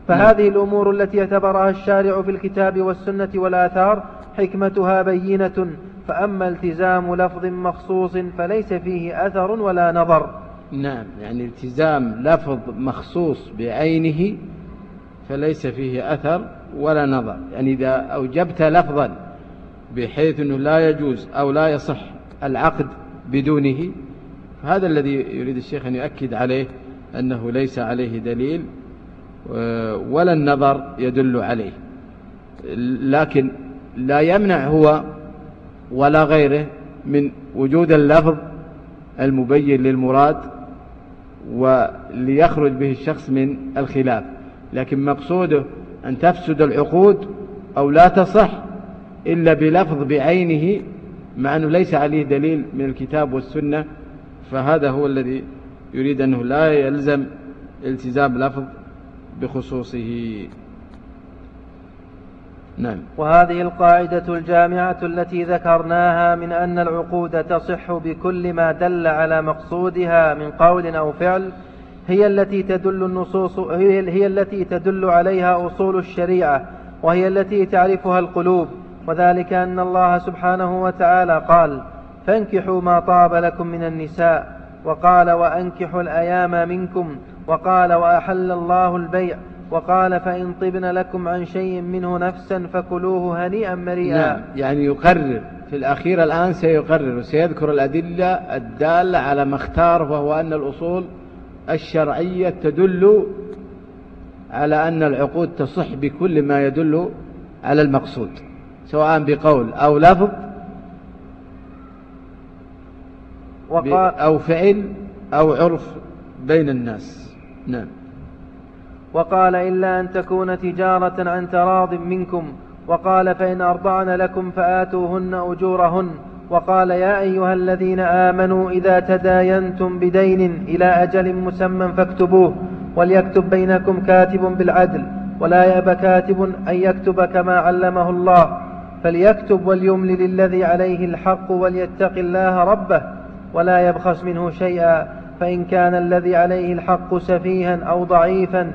فهذه الأمور التي اعتبرها الشارع في الكتاب والسنة والآثار حكمتها بينة فأما التزام لفظ مخصوص فليس فيه أثر ولا نظر. نعم يعني التزام لفظ مخصوص بعينه فليس فيه أثر ولا نظر. يعني إذا أوجبت لفظا بحيث أنه لا يجوز أو لا يصح العقد بدونه فهذا الذي يريد الشيخ أن يؤكد عليه أنه ليس عليه دليل ولا النظر يدل عليه. لكن لا يمنع هو ولا غيره من وجود اللفظ المبين للمراد وليخرج به الشخص من الخلاف. لكن مقصوده أن تفسد العقود أو لا تصح إلا بلفظ بعينه مع أنه ليس عليه دليل من الكتاب والسنة فهذا هو الذي يريد أنه لا يلزم التزام لفظ بخصوصه. نعم. وهذه القاعدة الجامعة التي ذكرناها من أن العقود تصح بكل ما دل على مقصودها من قول أو فعل هي التي تدل النصوص هي التي تدل عليها أصول الشريعة وهي التي تعرفها القلوب. وذلك أن الله سبحانه وتعالى قال فانكحوا ما طاب لكم من النساء. وقال وأنكحوا الأيام منكم. وقال وأحل الله البيع. وقال فإن طبن لكم عن شيء منه نفسا فكلوه هنيئا مريئا. نعم يعني يقرر. في الأخير الآن سيقرر وسيذكر الأدلة الدالة على ما اختار وهو أن الأصول الشرعية تدل على أن العقود تصح بكل ما يدل على المقصود. سواء بقول أو لفظ أو فعل أو عرف بين الناس. نعم. وقال إلا أن تكون تجارة عن تراض منكم وقال فإن أرضعن لكم فآتوهن أجورهن. وقال يا أيها الذين آمنوا إذا تداينتم بدين إلى أجل مسمى فاكتبوه وليكتب بينكم كاتب بالعدل ولا يأب كاتب أن يكتب كما علمه الله. فليكتب وليملل الذي عليه الحق وليتق الله ربه ولا يبخس منه شيئا فإن كان الذي عليه الحق سفيها أو ضعيفا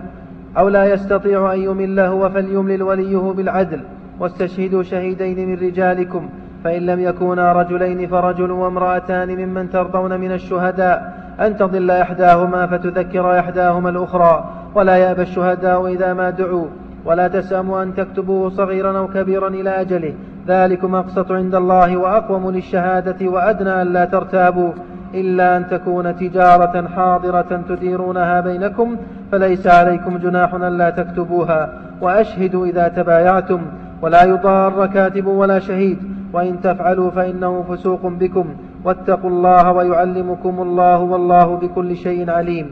أو لا يستطيع أن يمل هو فليملل وليه بالعدل واستشهدوا شهيدين من رجالكم فإن لم يكونا رجلين فرجل وامرأتان ممن ترضون من الشهداء أن تضل إحداهما فتذكر إحداهما الأخرى ولا يأبى الشهداء إذا ما دعوا ولا تسأموا أن تكتبوه صغيرا أو كبيرا إلى أجله. ذلكم أقسط عند الله وأقوم للشهادة وأدنى أن لا ترتابوا إلا أن تكون تجارة حاضرة تديرونها بينكم فليس عليكم جناح ألا تكتبوها. وأشهدوا إذا تبايعتم ولا يضار كاتب ولا شهيد وإن تفعلوا فإنه فسوق بكم. واتقوا الله ويعلمكم الله والله بكل شيء عليم.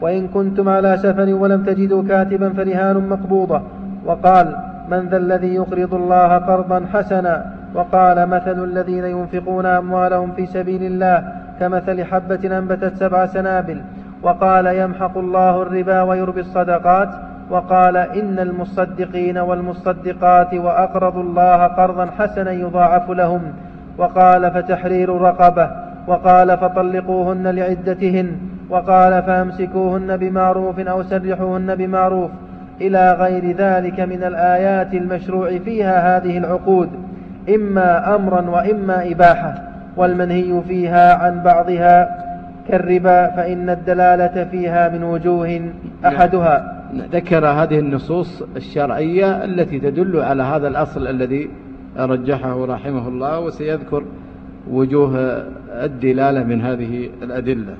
وإن كنتم على سفر ولم تجدوا كاتبا فرهان مقبوضة. وقال من ذا الذي يقرض الله قرضا حسنا؟ وقال مثل الذين ينفقون أموالهم في سبيل الله كمثل حبة أنبتت سبع سنابل. وقال يمحق الله الربا ويربي الصدقات. وقال إن المصدقين والمصدقات وأقرضوا الله قرضا حسنا يضاعف لهم. وقال فتحرير رقبة. وقال فطلقوهن لعدتهن وقال فامسكوهن بمعروف أو سرحوهن بمعروف إلى غير ذلك من الآيات المشروع فيها هذه العقود إما أمرا وإما إباحة والمنهي فيها عن بعضها كالربا فإن الدلالة فيها من وجوه أحدها. ذكر هذه النصوص الشرعية التي تدل على هذا الأصل الذي رجحه رحمه الله وسيذكر وجوه الدلالة من هذه الأدلة.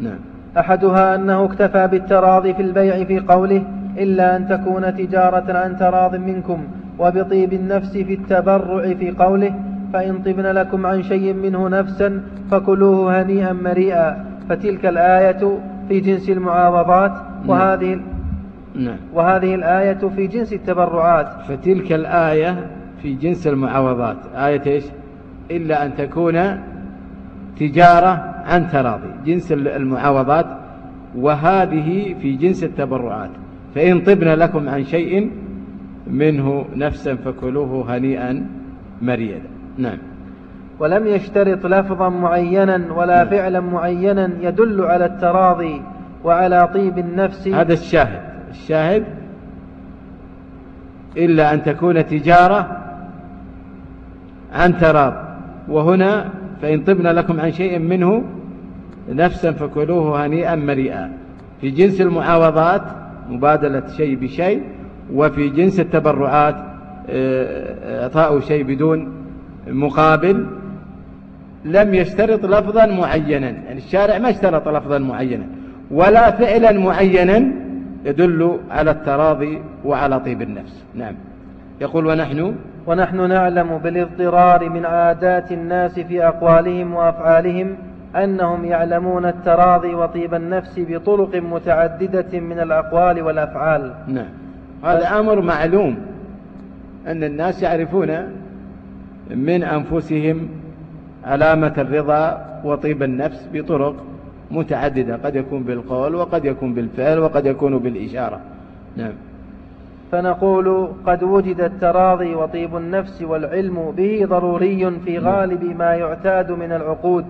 نعم. أحدها أنه اكتفى بالتراضي في البيع في قوله إلا أن تكون تجارة عن تراض منكم وبطيب النفس في التبرع في قوله فإن طبن لكم عن شيء منه نفسا فكلوه هنيئا مريئا. فتلك الآية في جنس المعاوضات نعم. وهذه نعم. وهذه الآية في جنس التبرعات. فتلك الآية في جنس المعاوضات آية إيش؟ إلا أن تكون تجارة عن تراضي جنس المعاوضات وهذه في جنس التبرعات. فإن طبن لكم عن شيء منه نفسا فكلوه هنيئا مريئا نعم. ولم يشترط لفظا معينا ولا نعم. فعلا معينا يدل على التراضي وعلى طيب النفس. هذا الشاهد. الشاهد إلا أن تكون تجارة عن تراض وهنا فإن طبن لكم عن شيء منه نفسا فكلوه هنيئا مريئا في جنس المعاوضات مبادلة شيء بشيء وفي جنس التبرعات آه، إعطاء شيء بدون مقابل. لم يشترط لفظا معينا يعني الشارع ما اشترط لفظا معينا ولا فعلا معينا يدل على التراضي وعلى طيب النفس. نعم. يقول ونحن ونحن نعلم بالاضطرار من عادات الناس في أقوالهم وأفعالهم أنهم يعلمون التراضي وطيب النفس بطرق متعددة من الأقوال والأفعال. نعم. هذا أمر معلوم أن الناس يعرفون من أنفسهم علامة الرضا وطيب النفس بطرق متعددة قد يكون بالقول وقد يكون بالفعل وقد يكون بالإشارة. نعم. فنقول قد وجد التراضي وطيب النفس والعلم به ضروري في غالب ما يعتاد من العقود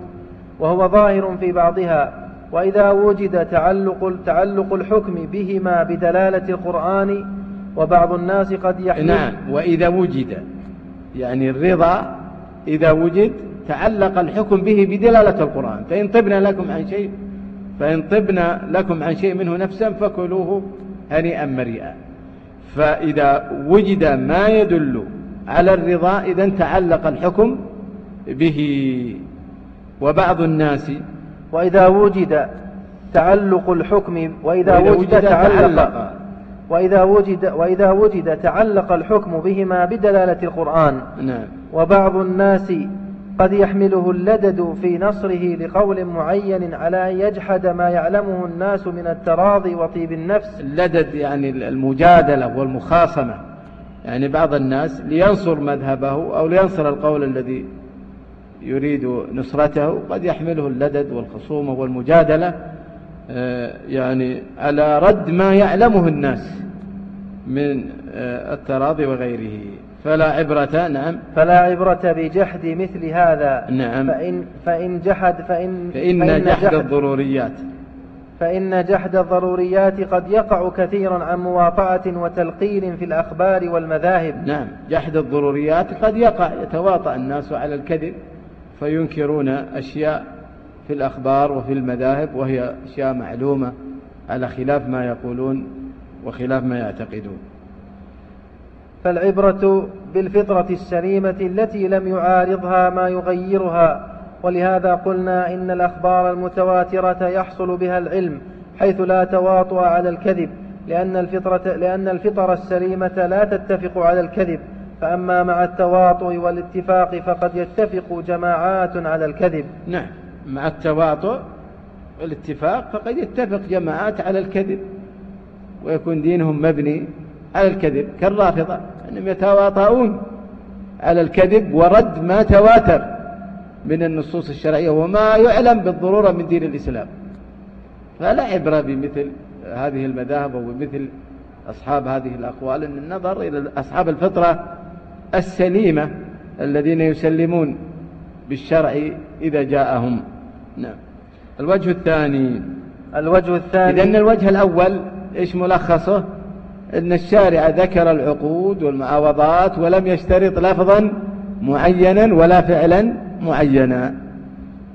وهو ظاهر في بعضها وإذا وجد تعلق, تعلق الحكم بهما بدلالة القرآن وبعض الناس قد يحمل نعم وإذا وجد يعني الرضا إذا وجد تعلق الحكم به بدلالة القرآن فإن طبنا لكم عن شيء فإن طبنا لكم عن شيء منه نفسا فكلوه هنيئا مريئا. فإذا وجد ما يدل على الرضا إذا تعلق الحكم به وبعض الناس. وإذا وجد تعلق الحكم وإذا, وإذا وجد, تعلق, تعلق. وإذا وجد, وإذا وجد تعلق الحكم بهما بدلالة القرآن. نعم. وبعض الناس قد يحمله اللدد في نصره لقول معين على أن يجحد ما يعلمه الناس من التراضي وطيب النفس. اللدد يعني المجادلة والمخاصمة. يعني بعض الناس لينصر مذهبه أو لينصر القول الذي يريد نصرته قد يحمله اللدد والخصومة والمجادلة آه، يعني على رد ما يعلمه الناس من آه، التراضي وغيره. فلا عبرة نعم. فلا عبرة بجحد مثل هذا. نعم. فإن, فإن جحد فإن, فإن, فإن جحد, جحد. الضروريات. فإن جحد الضروريات قد يقع كثيرا عن مواطأة وتلقين في الأخبار والمذاهب. نعم. جحد الضروريات قد يقع يتواطأ الناس على الكذب فينكرون أشياء في الأخبار وفي المذاهب وهي أشياء معلومة على خلاف ما يقولون وخلاف ما يعتقدون. فالعبرة بالفطرة السليمة التي لم يعارضها ما يغيرها. ولهذا قلنا إن الأخبار المتواترة يحصل بها العلم حيث لا تواطؤ على الكذب لأن الفطرة لأن الفطر السليمة لا تتفق على الكذب. فأما مع التواطؤ والاتفاق فقد يتفق جماعات على الكذب. نعم مع التواطؤ والاتفاق فقد يتفق جماعات على الكذب ويكون دينهم مبني على الكذب كالرافضة. أنهم يتواطؤون على الكذب ورد ما تواتر من النصوص الشرعية وما يعلم بالضرورة من دين الإسلام. فلا عبرة بمثل هذه المذاهب وبمثل أصحاب هذه الأقوال أن النظر إلى أصحاب الفطرة السليمة الذين يسلمون بالشرع إذا جاءهم. نعم. الوجه الثاني. الوجه الثاني. إذن الوجه الأول إيش ملخصه؟ أن الشارع ذكر العقود والمعاوضات ولم يشترط لفظا معينا ولا فعلا معينا.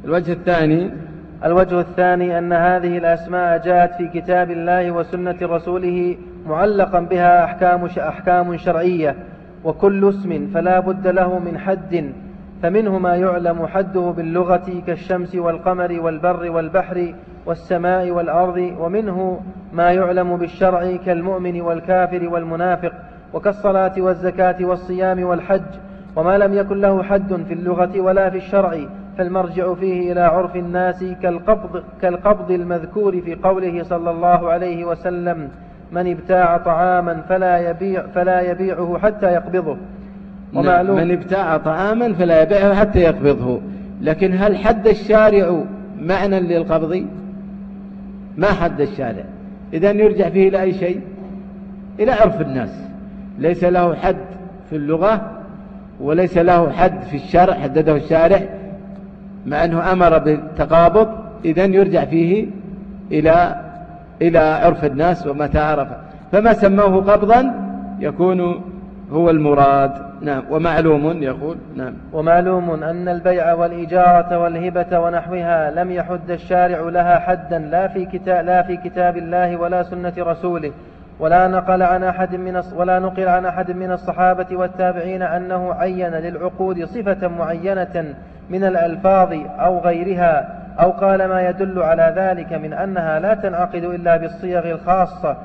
الوجه الثاني. الوجه الثاني أن هذه الأسماء جاءت في كتاب الله وسنة رسوله معلقا بها أحكام أحكام شرعية وكل اسم فلا بد له من حد فمنه ما يعلم حده باللغة كالشمس والقمر والبر والبحر والسماء والأرض ومنه ما يعلم بالشرع كالمؤمن والكافر والمنافق وكالصلاة والزكاة والصيام والحج وما لم يكن له حد في اللغة ولا في الشرع فالمرجع فيه إلى عرف الناس كالقبض, كالقبض المذكور في قوله صلى الله عليه وسلم من ابتاع طعاما فلا يبيع فلا يبيعه حتى يقبضه. نعم، ومعلوم من ابتاع طعاما فلا يبيعه حتى يقبضه. لكن هل حد الشارع معنى للقبض؟ ما حد الشارع. إذا يرجع فيه إلى أي شيء؟ إلى عرف الناس. ليس له حد في اللغة وليس له حد في الشرع حدده الشارع مع أنه أمر بالتقابض. إذا يرجع فيه إلى إلى عرف الناس ومتى عرف. فما سموه قبضا يكون هو المراد. نعم ومعلوم يقول نعم. ومعلوم أن البيع والإجارة والهبة ونحوها لم يحد الشارع لها حدا لا في كتاب, لا في كتاب الله ولا سنة رسوله ولا نقل عن أحد من ولا نقل عن أحد من الصحابة والتابعين أنه عين للعقود صفة معينة من الألفاظ أو غيرها أو قال ما يدل على ذلك من أنها لا تنعقد إلا بالصيغ الخاصة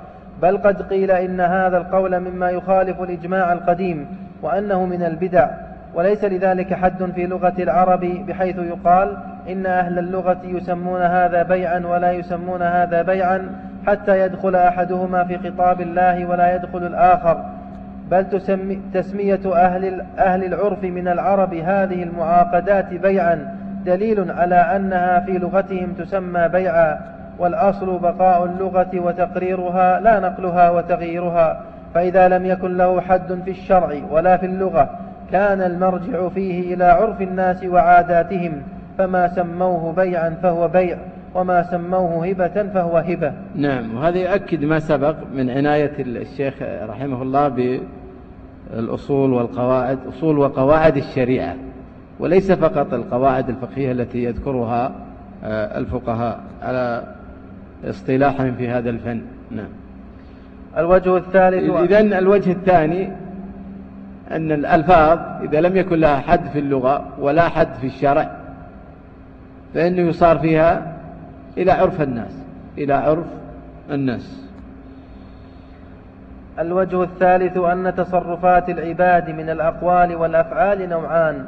بل قد قيل إن هذا القول مما يخالف الإجماع القديم. وأنه من البدع وليس لذلك حد في لغة العرب بحيث يقال إن أهل اللغة يسمون هذا بيعا ولا يسمون هذا بيعا حتى يدخل أحدهما في خطاب الله ولا يدخل الآخر. بل تسمي تسمية أهل, أهل العرف من العرب هذه المعاقدات بيعا دليل على أنها في لغتهم تسمى بيعا والأصل بقاء اللغة وتقريرها لا نقلها وتغييرها. فإذا لم يكن له حد في الشرع ولا في اللغة كان المرجع فيه إلى عرف الناس وعاداتهم فما سموه بيعا فهو بيع وما سموه هبة فهو هبة. نعم وهذا يؤكد ما سبق من عناية الشيخ رحمه الله بالأصول والقواعد أصول وقواعد الشريعة وليس فقط القواعد الفقهية التي يذكرها آه، الفقهاء على اصطلاحهم في هذا الفن. نعم. الوجه الثالث إذن الوجه الثاني أن الألفاظ إذا لم يكن لها حد في اللغة ولا حد في الشرع فإنه يصار فيها إلى عرف الناس إلى عرف الناس. الوجه الثالث أن تصرفات العباد من الأقوال والأفعال نوعان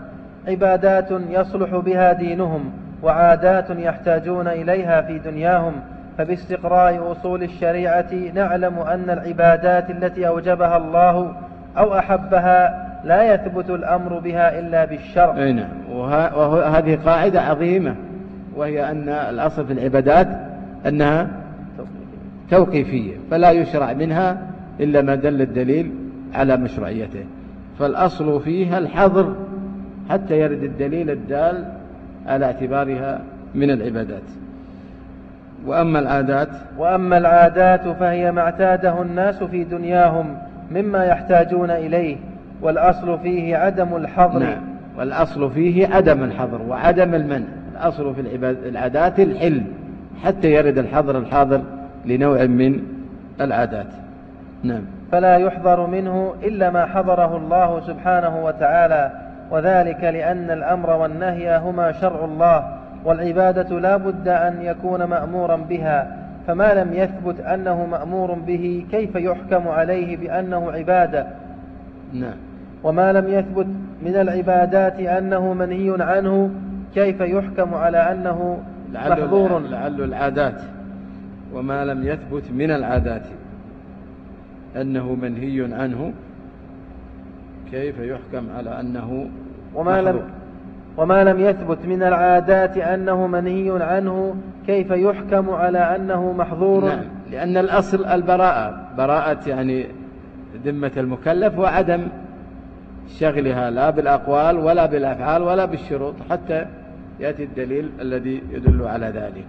عبادات يصلح بها دينهم وعادات يحتاجون إليها في دنياهم فباستقراء أصول الشريعة نعلم أن العبادات التي أوجبها الله أو أحبها لا يثبت الأمر بها إلا بالشرع. أي نعم. وهذه قاعدة عظيمة وهي أن الأصل في العبادات أنها توقيفية فلا يشرع منها إلا ما دل الدليل على مشروعيته. فالأصل فيها الحظر حتى يرد الدليل الدال على اعتبارها من العبادات. وأما العادات؟ وأما العادات فهي ما اعتاده الناس في دنياهم مما يحتاجون إليه والأصل فيه عدم الحظر. نعم. والأصل فيه عدم الحظر وعدم المنع. الأصل في العادات الحل حتى يرد الحظر الحاضر لنوع من العادات. نعم. فلا يحضر منه إلا ما حضره الله سبحانه وتعالى وذلك لأن الأمر والنهي هما شرع الله والعبادة لا بد أن يكون مأمورا بها فما لم يثبت أنه مأمور به كيف يحكم عليه بأنه عبادة؟ نعم. وما لم يثبت من العبادات أنه منهي عنه كيف يحكم على أنه محظور؟ لعل العادات. وما لم يثبت من العادات أنه منهي عنه كيف يحكم على أنه وما لم وما لم يثبت من العادات أنه منهي عنه كيف يحكم على أنه محظور؟ نعم لأن الأصل البراءة براءة يعني ذمة المكلف وعدم شغلها لا بالأقوال ولا بالأفعال ولا بالشروط حتى يأتي الدليل الذي يدل على ذلك.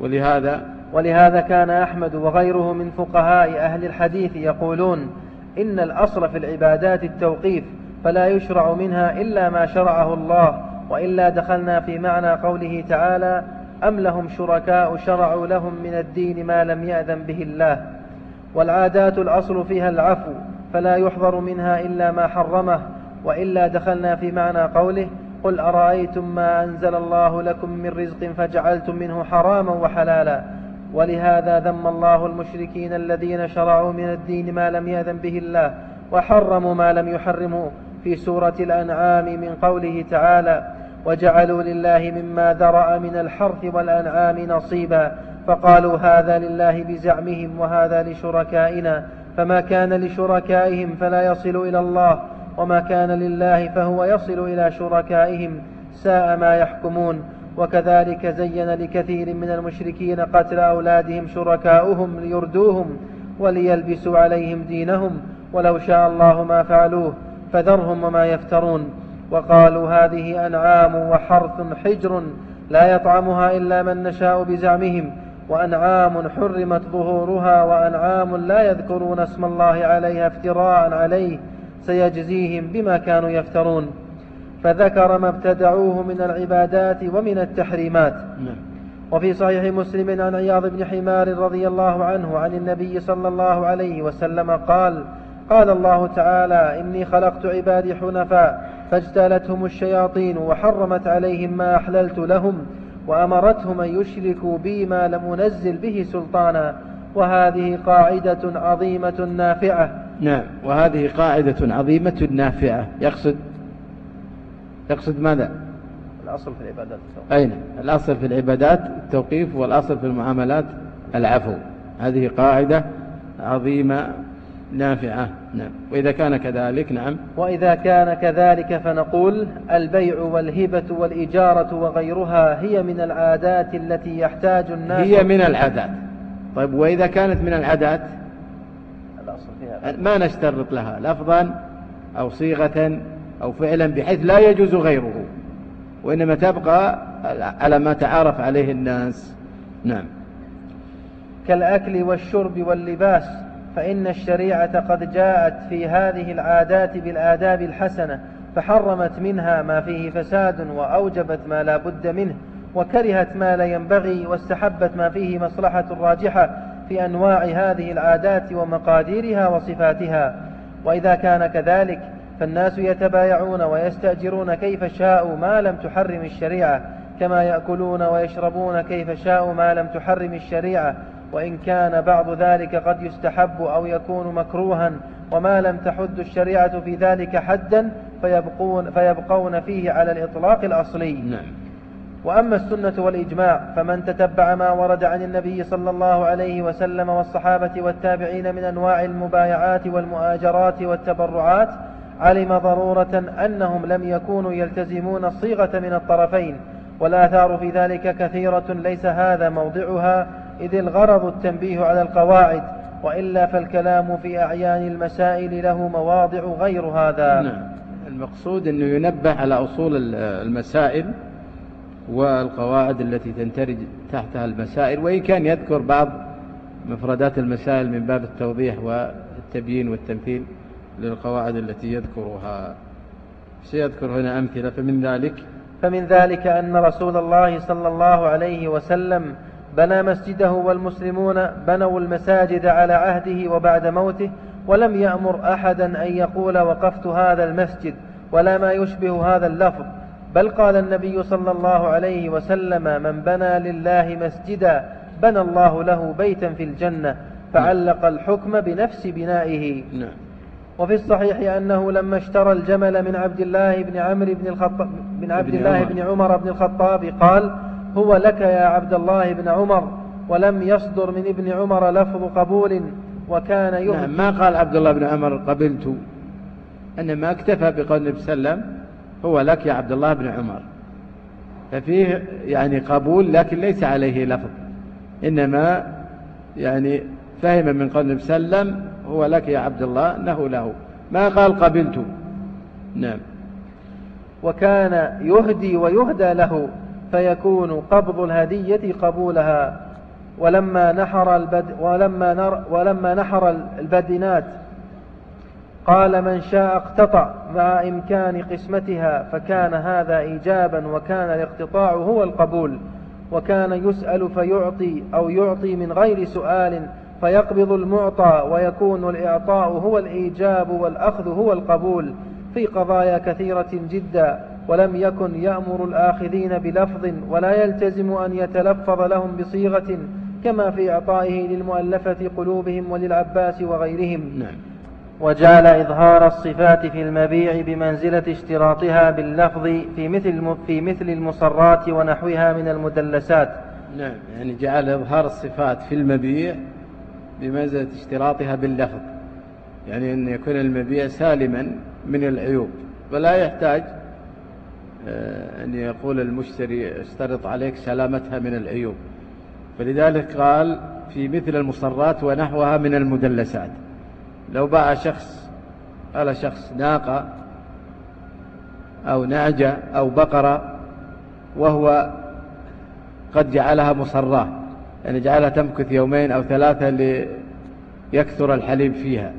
ولهذا ولهذا كان أحمد وغيره من فقهاء أهل الحديث يقولون إن الأصل في العبادات التوقيف فلا يشرع منها إلا ما شرعه الله وإلا دخلنا في معنى قوله تعالى أم لهم شركاء شرعوا لهم من الدين ما لم يأذن به الله. والعادات الأصل فيها العفو فلا يحضر منها إلا ما حرمه. وإلا دخلنا في معنى قوله قل أرأيتم ما أنزل الله لكم من رزق فجعلتم منه حراما وحلالا. ولهذا ذم الله المشركين الذين شرعوا من الدين ما لم يأذن به الله وحرموا ما لم يحرموا. في سورة الأنعام من قوله تعالى وجعلوا لله مما ذرأ من الحرث والأنعام نصيبا فقالوا هذا لله بزعمهم وهذا لشركائنا فما كان لشركائهم فلا يصل إلى الله وما كان لله فهو يصل إلى شركائهم ساء ما يحكمون. وكذلك زين لكثير من المشركين قتل أولادهم شركاؤهم ليردوهم وليلبسوا عليهم دينهم ولو شاء الله ما فعلوه. فذرهم وما يفترون وقالوا هذه أنعام وحرث حجر لا يطعمها إلا من نشاء بزعمهم وأنعام حرمت ظهورها وأنعام لا يذكرون اسم الله عليها افتراء عليه سيجزيهم بما كانوا يفترون فذكر ما ابتدعوه من العبادات ومن التحريمات نعم. وفي صحيح مسلم عن عياض بن حمار رضي الله عنه عن النبي صلى الله عليه وسلم قال قال الله تعالى إني خلقت عبادي حنفاء فاجتالتهم الشياطين وحرمت عليهم ما أحللت لهم وأمرتهم أن يشركوا بي ما لم أنزل به سلطانا. وهذه قاعدة عظيمة نافعة. نعم. وهذه قاعدة عظيمة نافعة. يقصد؟ يقصد ماذا؟ الأصل في العبادات. أين؟ الأصل في العبادات التوقيف والأصل في المعاملات العفو. هذه قاعدة عظيمة نافعة. نعم. وإذا كان كذلك نعم. وإذا كان كذلك فنقول البيع والهبة والإجارة وغيرها هي من العادات التي يحتاج الناس هي من العادات. طيب وإذا كانت من العادات؟ ما نشترط لها لفظا أو صيغة أو فعلا بحيث لا يجوز غيره. وإنما تبقى على ما تعارف عليه الناس. نعم. كالأكل والشرب واللباس. فإن الشريعة قد جاءت في هذه العادات بالآداب الحسنة فحرمت منها ما فيه فساد وأوجبت ما لا بد منه وكرهت ما لا ينبغي واستحبت ما فيه مصلحة راجحة في أنواع هذه العادات ومقاديرها وصفاتها. وإذا كان كذلك فالناس يتبايعون ويستأجرون كيف شاءوا ما لم تحرم الشريعة كما يأكلون ويشربون كيف شاءوا ما لم تحرم الشريعة وإن كان بعض ذلك قد يستحب أو يكون مكروها وما لم تحد الشريعة في ذلك حدا فيبقون, فيبقون فيه على الإطلاق الأصلي. نعم. وأما السنة والإجماع فمن تتبع ما ورد عن النبي صلى الله عليه وسلم والصحابة والتابعين من أنواع المبايعات والمؤاجرات والتبرعات علم ضرورة أنهم لم يكونوا يلتزمون الصيغة من الطرفين. والآثار في ذلك كثيرة ليس هذا موضعها. إذ الغرض التنبيه على القواعد وإلا فالكلام في أعيان المسائل له مواضع غير هذا. نعم. المقصود أنه ينبه على أصول المسائل والقواعد التي تندرج تحتها المسائل وإن كان يذكر بعض مفردات المسائل من باب التوضيح والتبيين والتمثيل للقواعد التي يذكرها. سيذكر هنا أمثلة فمن ذلك فمن ذلك أن رسول الله صلى الله عليه وسلم بنى مسجده والمسلمون بنوا المساجد على عهده وبعد موته ولم يأمر أحدا أن يقول وقفت هذا المسجد ولا ما يشبه هذا اللفظ. بل قال النبي صلى الله عليه وسلم من بنى لله مسجدا بنى الله له بيتا في الجنة فعلق الحكم بنفس بنائه. نعم. وفي الصحيح أنه لما اشترى الجمل من عبد الله بن عمرو بن الخطاب بن عبد الله بن عمر بن الخطاب قال هو لك يا عبد الله بن عمر ولم يصدر من ابن عمر لفظ قبول وكان يهدي. نعم ما قال عبد الله بن عمر قبلت إنما اكتفى بقول النبي صلى الله عليه وسلم هو لك يا عبد الله بن عمر. ففيه يعني قبول لكن ليس عليه لفظ. إنما يعني فهم من قول النبي صلى الله عليه وسلم هو لك يا عبد الله أنه له. ما قال قبلت؟ نعم. وكان يهدي ويهدى له. فيكون قبض الهدية قبولها. ولما نحر البد ولما نر ولما نحر البدنات قال من شاء اقتطع مع إمكان قسمتها فكان هذا إيجابا وكان الاقتطاع هو القبول. وكان يسأل فيعطي أو يعطي من غير سؤال فيقبض المعطى ويكون الإعطاء هو الإيجاب والأخذ هو القبول. في قضايا كثيرة جدا. ولم يكن يأمر الآخذين بلفظ ولا يلتزم أن يتلفظ لهم بصيغة كما في إعطائه للمؤلفة قلوبهم وللعباس وغيرهم. نعم. وجعل إظهار الصفات في المبيع بمنزلة اشتراطها باللفظ في مثل في مثل المصرات ونحوها من المدلسات. نعم. يعني جعل إظهار الصفات في المبيع بمنزلة اشتراطها باللفظ. يعني أن يكون المبيع سالما من العيوب. فلا يحتاج أن يقول المشتري اشترط عليك سلامتها من العيوب. فلذلك قال في مثل المصرات ونحوها من المدلسات. لو باع شخص قال شخص ناقة أو نعجة أو بقرة وهو قد جعلها مصراه يعني جعلها تمكث يومين أو ثلاثة ليكثر الحليب فيها.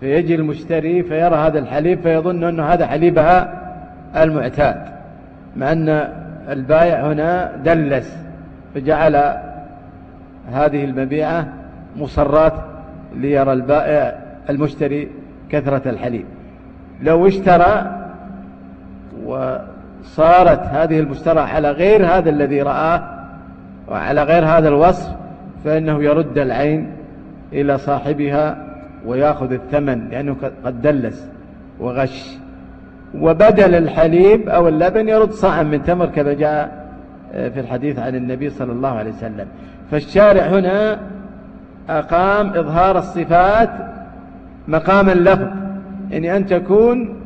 فيجي المشتري فيرى هذا الحليب فيظن أنه هذا حليبها المعتاد مع أن البائع هنا دلس فجعل هذه المبيعة مصرات ليرى البائع المشتري كثرة الحليب. لو اشترى وصارت هذه المشترى على غير هذا الذي رآه وعلى غير هذا الوصف فإنه يرد العين إلى صاحبها ويأخذ الثمن لأنه قد دلس وغش. وبدل الحليب أو اللبن يرد صاعا من تمر كما جاء آه، في الحديث عن النبي صلى الله عليه وسلم. فالشارع هنا أقام إظهار الصفات مقام اللفظ. يعني أن تكون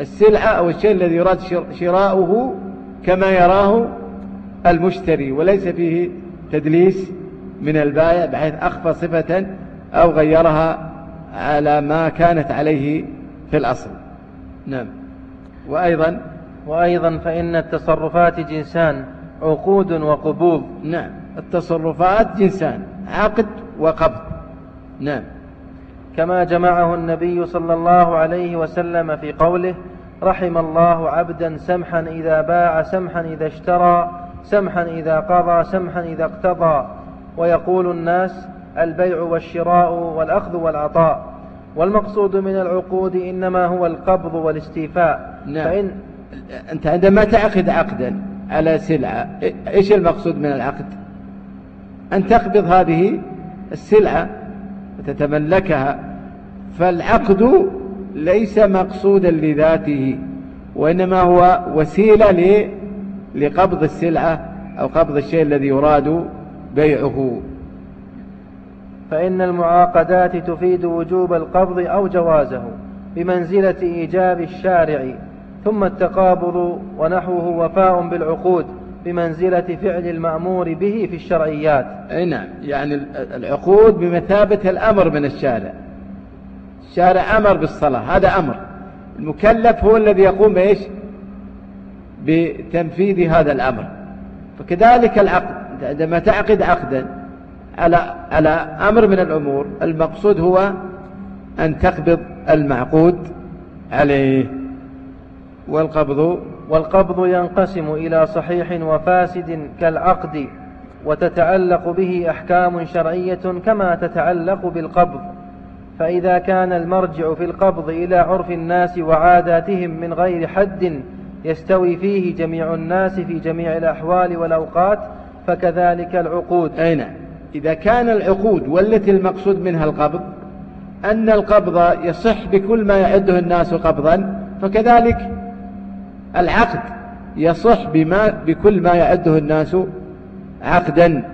السلعة أو الشيء الذي يراد شراؤه كما يراه المشتري وليس فيه تدليس من البائع بحيث أخفى صفة أو غيرها على ما كانت عليه في الأصل. نعم. وأيضا؟ وأيضا فإن التصرفات جنسان عقود وقبوض. نعم. التصرفات جنسان عقد وقبض. نعم. كما جمعه النبي صلى الله عليه وسلم في قوله رحم الله عبدا سمحا إذا باع سمحا إذا اشترى سمحا إذا قضى سمحا إذا اقتضى. ويقول الناس البيع والشراء والأخذ والعطاء. والمقصود من العقود إنما هو القبض والاستيفاء. نعم. فإن أنت عندما تعقد عقدا على سلعة إيش المقصود من العقد؟ أن تقبض هذه السلعة وتتملكها. فالعقد ليس مقصودا لذاته وإنما هو وسيلة لقبض السلعة أو قبض الشيء الذي يراد بيعه. فإن المعاقدات تفيد وجوب القبض أو جوازه بمنزلة إيجاب الشارع ثم التقابض ونحوه وفاء بالعقود بمنزلة فعل المأمور به في الشرعيات. أي نعم يعني العقود بمثابة الأمر من الشارع. الشارع أمر بالصلاة هذا أمر. المكلف هو الذي يقوم بإيش؟ بتنفيذ هذا الأمر. فكذلك العقد عندما تعقد عقدا على على أمر من الأمور. المقصود هو أن تقبض المعقود عليه. والقبض والقبض ينقسم إلى صحيح وفاسد كالعقد وتتعلق به أحكام شرعية كما تتعلق بالقبض. فإذا كان المرجع في القبض إلى عرف الناس وعاداتهم من غير حد يستوي فيه جميع الناس في جميع الأحوال والأوقات فكذلك العقود. أي نعم إذا كان العقود والتي المقصود منها القبض أن القبض يصح بكل ما يعده الناس قبضا فكذلك العقد يصح بما بكل ما يعده الناس عقدا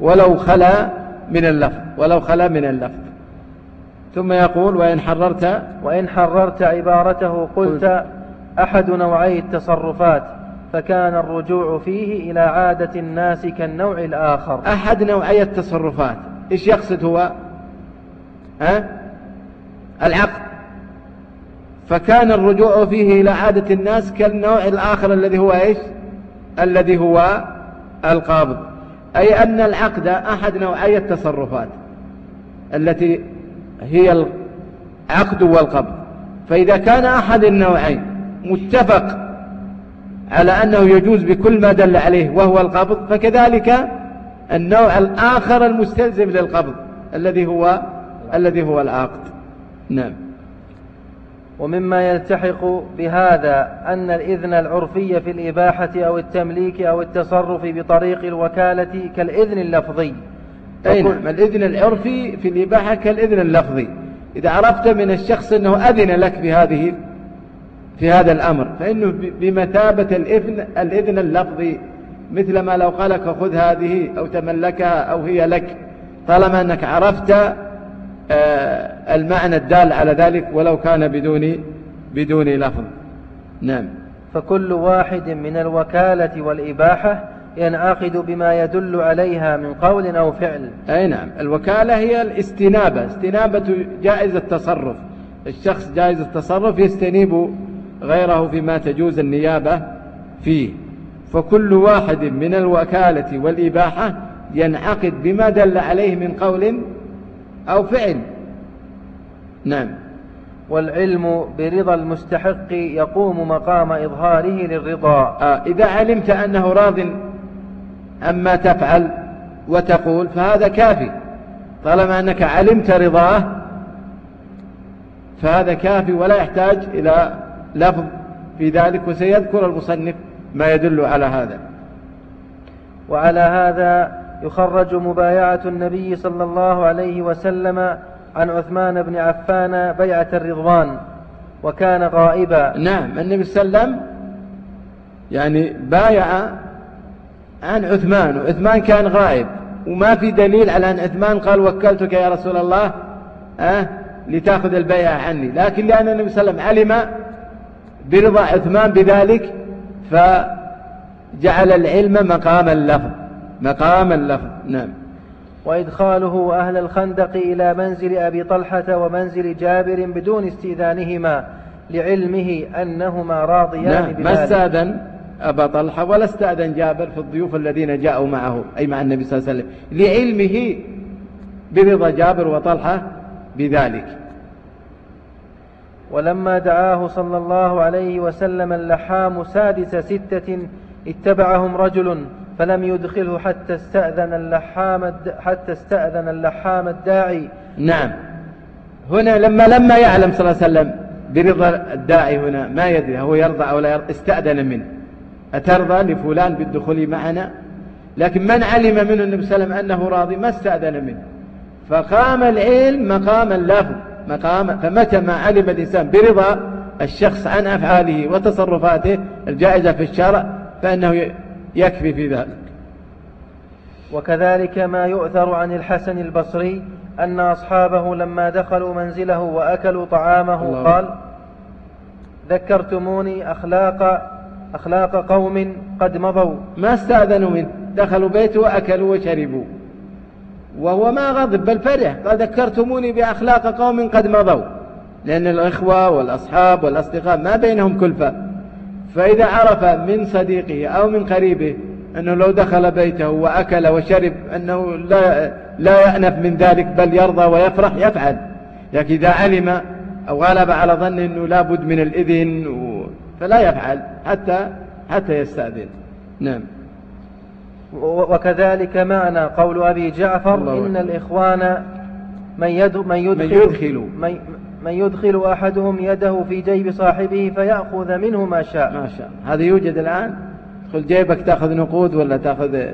ولو خلا من اللفظ ولو خلا من اللفظ. ثم يقول وإن حررت وإن حررت عبارته قلت أحد نوعي التصرفات. فكان الرجوع فيه إلى عادة الناس كالنوع الآخر. أحد نوعي التصرفات. إيش يقصد هو؟ ها؟ العقد. فكان الرجوع فيه إلى عادة الناس كالنوع الآخر الذي هو إيش؟ الذي هو القابض. أي أن العقد أحد نوعي التصرفات التي هي العقد والقبض. فإذا كان أحد النوعين متفق على أنه يجوز بكل ما دل عليه وهو القبض فكذلك النوع الآخر المستلزم للقبض الذي هو الذي هو العقد. نعم. ومما يلتحق بهذا أن الإذن العرفي في الإباحة أو التمليك أو التصرف بطريق الوكالة كالإذن اللفظي. أي نعم الإذن العرفي في الإباحة كالإذن اللفظي. إذا عرفت من الشخص أنه أذن لك بهذه في هذا الأمر فإنه بمثابة الإذن, الإذن اللفظي مثل ما لو قال لك خذ هذه أو تملكها أو هي لك طالما أنك عرفت آه، المعنى الدال على ذلك ولو كان بدون بدون لفظ. نعم. فكل واحد من الوكالة والإباحة ينعقد بما يدل عليها من قول أو فعل. أي نعم. الوكالة هي الاستنابة استنابة جائز التصرف. الشخص جائز التصرف يستنيب غيره فيما تجوز النيابة فيه. فكل واحد من الوكالة والإباحة ينعقد بما دل عليه من قول أو فعل. نعم. والعلم برضا المستحق يقوم مقام إظهاره للرضا. آه إذا علمت أنه راض أما تفعل وتقول فهذا كافي. طالما أنك علمت رضاه فهذا كافي ولا يحتاج إلى لفظ في ذلك وسيذكر المصنف ما يدل على هذا. وعلى هذا يخرج مبايعة النبي صلى الله عليه وسلم عن عثمان بن عفان بيعة الرضوان وكان غائبا. نعم النبي صلى الله عليه وسلم يعني بايع عن عثمان وعثمان كان غائب. وما في دليل على أن عثمان قال وكلتك يا رسول الله أه لتأخذ البيعة عني. لكن لأن النبي صلى الله عليه وسلم علم برضا عثمان بذلك فجعل العلم مقام اللفظ مقام اللفظ نعم. وإدخاله أهل الخندق إلى منزل أبي طلحة ومنزل جابر بدون استئذانهما لعلمه أنهما راضيان نعم بذلك. ما استأذن أبا طلحة ولا استأذن جابر في الضيوف الذين جاءوا معه أي مع النبي صلى الله عليه وسلم لعلمه برضا جابر وطلحة بذلك. ولما دعاه صلى الله عليه وسلم اللحام سادس ستة اتبعهم رجل فلم يدخله حتى استأذن اللحام حتى استأذن اللحام الداعي. نعم. هنا لما لما يعلم صلى الله عليه وسلم برضا الداعي هنا ما يدري هو يرضى أو لا يرضى استأذن منه. أترضى لفلان بالدخول معنا؟ لكن من علم منه النبي صلى الله عليه وسلم أنه راضي ما استأذن منه. فقام العلم مقام اللفظ مقام فمتى ما علم الإنسان برضا الشخص عن أفعاله وتصرفاته الجائزة في الشرع فإنه يكفي في ذلك. وكذلك ما يؤثر عن الحسن البصري أن أصحابه لما دخلوا منزله وأكلوا طعامه الله. قال ذكرتموني أخلاق أخلاق قوم قد مضوا. ما استأذنوا منه دخلوا بيته وأكلوا وشربوا. وهو ما غضب بل فرح. قال ذكرتموني بأخلاق قوم قد مضوا. لأن الإخوة والأصحاب والأصدقاء ما بينهم كلفة. فإذا عرف من صديقه أو من قريبه أنه لو دخل بيته وأكل وشرب أنه لا, لا يأنف من ذلك بل يرضى ويفرح يفعل. لكن إذا علم أو غلب على ظن أنه لابد من الإذن فلا يفعل حتى حتى يستأذن. نعم. وكذلك معنى قول أبي جعفر إن الإخوان من, يد من يدخل, من يدخل. من, من يدخل أحدهم يده في جيب صاحبه فيأخذ منه ما شاء. ما شاء. هذا يوجد الآن؟ تدخل جيبك تأخذ نقود ولا تأخذ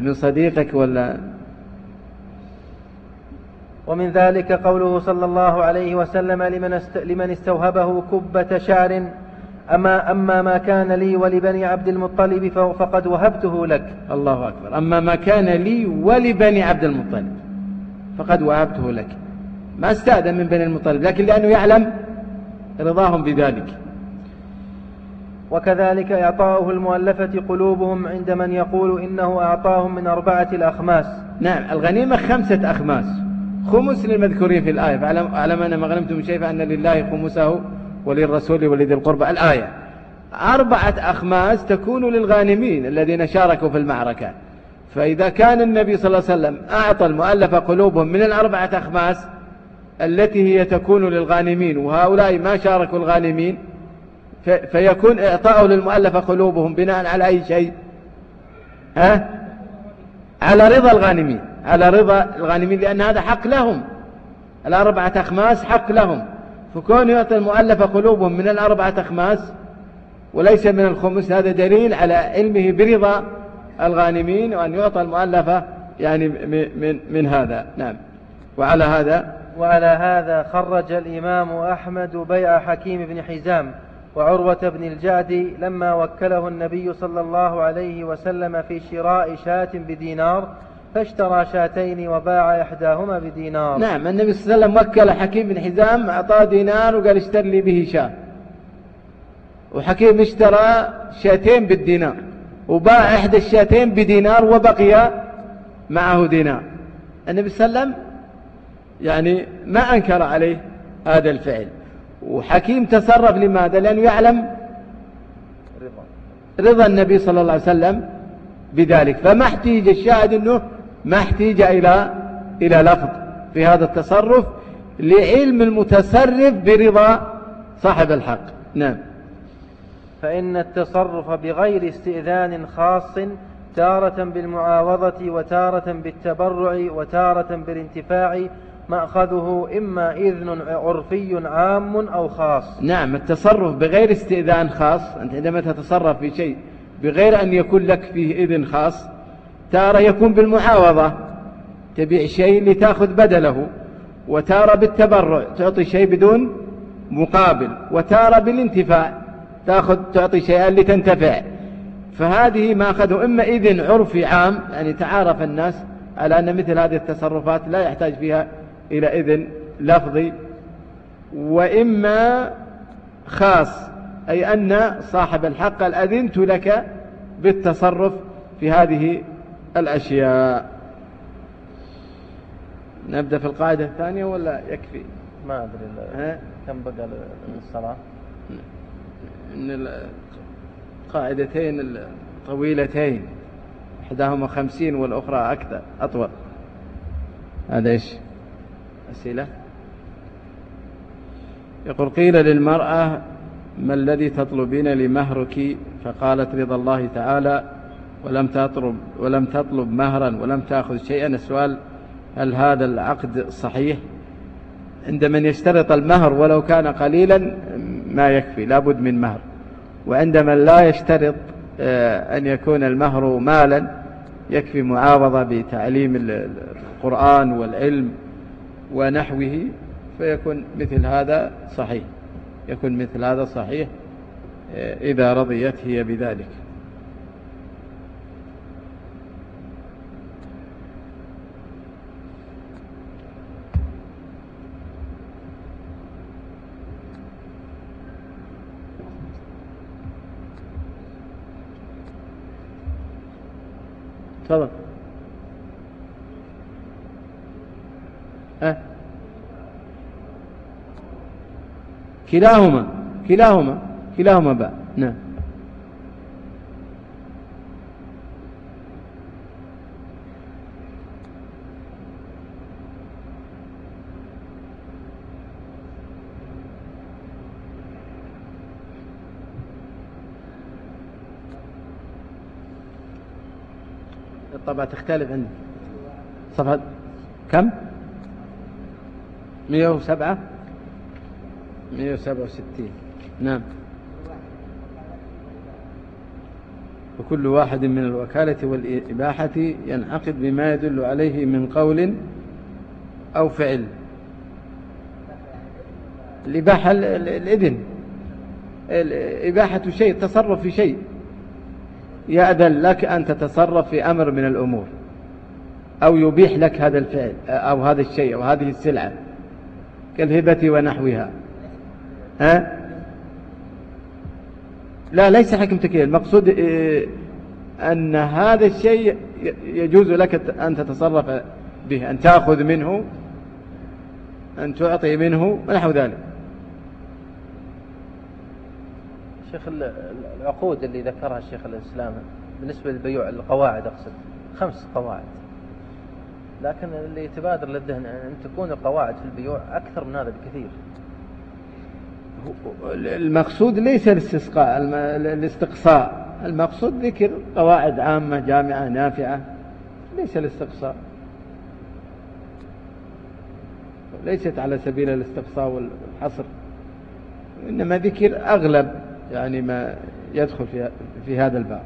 من صديقك ولا؟ ومن ذلك قوله صلى الله عليه وسلم لمن, است لمن استوهبه كبة شعر أما أما ما كان لي ولبني عبد المطلب فقد وهبته لك. الله أكبر. أما ما كان لي ولبني عبد المطلب فقد وهبته لك. ما استأذن من بني المطلب لكن لأنه يعلم رضاهم بذلك. وكذلك إعطاؤه المؤلفة قلوبهم عند من يقول إنه أعطاهم من أربعة الأخماس. نعم الغنيمة خمسة أخماس. خمس للمذكورين في الآية. فاعلم أن ما غنمتم شيء فأن لله خمسه. وللرسول ولذي القربى. الآية أربعة أخماس تكون للغانمين الذين شاركوا في المعركة. فإذا كان النبي صلى الله عليه وسلم أعطى المؤلف قلوبهم من الأربعة أخماس التي هي تكون للغانمين وهؤلاء ما شاركوا الغانمين فيكون إعطاء للمؤلف قلوبهم بناء على أي شيء؟ ها؟ على رضا الغانمين. على رضا الغانمين لأن هذا حق لهم. الأربعة أخماس حق لهم. فكون يعطي المؤلف قلوبهم من الأربعة أخماس وليس من الخمس هذا دليل على علمه برضا الغانمين وأن يعطى المؤلفة يعني من, من هذا. نعم. وعلى هذا؟ وعلى هذا خرج الإمام أحمد بيع حكيم بن حزام وعروة بن الجعد لما وكله النبي صلى الله عليه وسلم في شراء شاة بدينار فاشترى شاتين وباع إحداهما بدينار. نعم النبي صلى الله عليه وسلم وكل حكيم بن حزام أعطاه دينار وقال اشتر لي به شاة. وحكيم اشترى شاتين بالدينار وباع إحدى الشاتين بدينار وبقي معه دينار. النبي صلى الله عليه وسلم يعني ما أنكر عليه هذا الفعل. وحكيم تصرف لماذا؟ لأنه يعلم رضا النبي صلى الله عليه وسلم بذلك. فما احتيج الشاهد أنه ما احتيج إلى إلى لفظ في هذا التصرف لعلم المتصرف برضا صاحب الحق. نعم. فإن التصرف بغير استئذان خاص تارة بالمعاوضة وتارة بالتبرع وتارة بالانتفاع مأخذه إما إذن عرفي عام أو خاص. نعم التصرف بغير استئذان خاص أنت عندما تتصرف في شيء بغير أن يكون لك فيه إذن خاص تارة يكون بالمعاوضة تبيع شيء لتأخذ بدله. وتارة بالتبرع تعطي شيء بدون مقابل. وتارة بالانتفاع تأخذ تعطي شيئا لتنتفع. فهذه ما أخذوا إما إذن عرفي عام يعني تعارف الناس على أن مثل هذه التصرفات لا يحتاج فيها إلى إذن لفظي. وإما خاص أي أن صاحب الحق قال أذنت لك بالتصرف في هذه الأشياء. نبدأ في القاعدة الثانية ولا يكفي؟ ما أدري كم بقى الصلاة؟ إن القاعدتين الطويلتين إحداهما خمسين والأخرى أكثر أطول. هذا إيش؟ أسئلة. يقول قيل للمرأة ما الذي تطلبين لمهرك؟ فقالت رضا الله تعالى ولم تطلب ولم تطلب مهرا ولم تأخذ شيئا. السؤال هل هذا العقد صحيح؟ عند من يشترط المهر ولو كان قليلا ما يكفي لابد من مهر. وعند من لا يشترط آه، أن يكون المهر مالا يكفي معاوضة بتعليم القرآن والعلم ونحوه فيكون مثل هذا صحيح يكون مثل هذا صحيح آه، إذا رضيت هي بذلك. تفضل أه؟ كلاهما كلاهما كلاهما باء نعم. الطبعة تختلف عندي. صفحة كم؟ 107 167 نعم. وكل واحد من الوكالة والإباحة ينعقد بما يدل عليه من قول أو فعل. الإباحة الإذن. إباحة شيء تصرف في شيء. يأذن لك أن تتصرف في أمر من الأمور أو يبيح لك هذا الفعل أو هذا الشيء أو هذه السلعة كالهبة ونحوها. ها؟ لا ليس حكم تكيل المقصود إيه، أن هذا الشيء يجوز لك أن تتصرف به أن تأخذ منه أن تعطي منه ونحو ذلك. شيخ العقود اللي ذكرها الشيخ الإسلام بالنسبة للبيوع القواعد أقصد خمس قواعد. لكن اللي يتبادر للذهن أن تكون القواعد في البيوع أكثر من هذا بكثير. المقصود ليس الاستسقاء الاستقصاء. المقصود ذكر قواعد عامة جامعة نافعة. ليس الاستقصاء. ليست على سبيل الاستقصاء والحصر. إنما ذكر أغلب يعني ما يدخل في, هذا الباب.